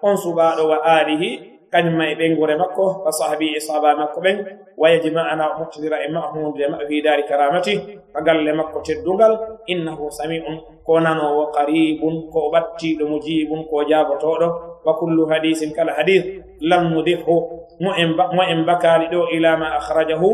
on suɓaɗo wa alihi kañumma e ɓenngure makko wa sahabi e sahaba makko ɓen wayajma'ana o moftodira e mahmude ma fi dari karamati ka galle makko teddungal innahu sami'un ko nanowo qaribun ko ɓattiɗo mujibun ko jabotoɗo wa kullu hadisin kala hadis lam nudihu mo en bakali ɗo ila ma akhrajahu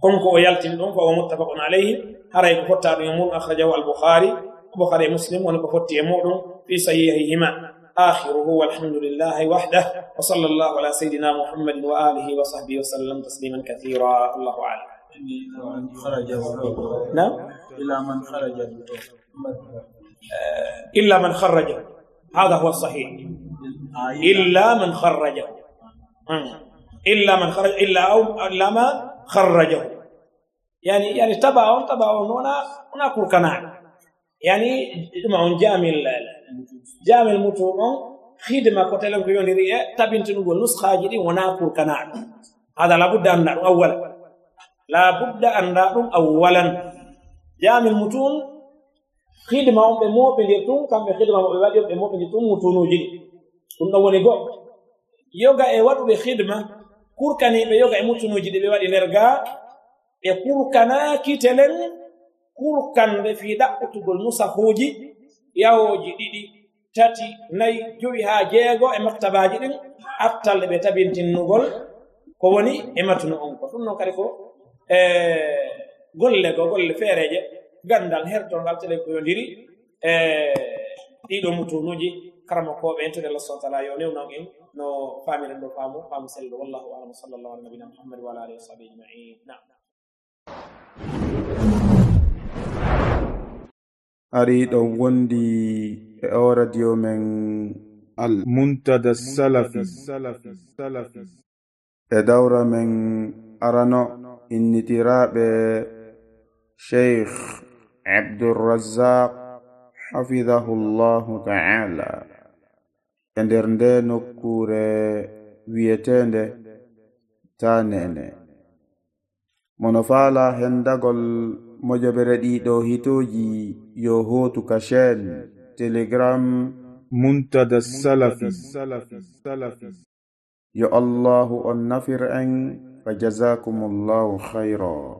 konko o yaltini ɗum ko o muttafaqun alayhi haray ko fotta ɗum e mum akhrajahu albouhari bukhari e muslim woni ko fotti e muɗum fi sahihihima آخره والحمد لله وحده وصلى الله على سيدنا محمد وآله وصحبه وسلم تسليما كثيرا. الله أعلم. خرج نعم؟ إلى من خرج إلا من خرجه هذا هو الصحيح. إلا من خرجه إلا من خرج. إلا أو إلا ما خرجه يعني يعني تبعهم تبعهم. هنا هنا كركنان يعني jamel mutum on hidma ko telen ko yondiri e tabintinugol nuskaji ɗin wona pour kana ɗum hada labudda annda ɗum awwala. Labudda annda ɗum awwalan. Jamel mutum hidma on ɓe moɓidir tun kamɓe hidma moɓe waɗi on ɓe moɓidir tun mutunuji ɗi. Ɗum ɗon woni goo yoga e waɗuɓe hidma kurkaniɓe yoga e mutunuji ɗi ɓe waɗi nder ga ɓe kurkana kitelen kurkande fi ɗaɓɓutugol musahuji yawoji ɗiɗi. tati nayi jowi haa jeego e maktabaaji ɗin aftalle ɓe tabintinnugol ko woni e matuno on. Ko ɗum noon kadi ko e golle go golle feereeje ganndal hertongal tele koyondiri e ɗiɗo mutunuji karama koɓe en tude allah subahana taala yo newnan en no faamiren ɗo faamu faamu sello wallahu alam sall llahu ala nabina muhammadi wa ala alihi wa sahbihi ajmain. Nam ari ɗon wondi أو راديو من المنتدى السلفي. السلفي. السلفي دورة من أرانو. ان تراب شيخ عبد الرزاق حفظه الله تعالى. كندرنده نكورة ويتند تانين. منفالا هندقل مجبردي دو هيتوجي يوهو كشن تليجرام منتدى السلفي. يا الله النفر عن فجزاكم الله خيرا.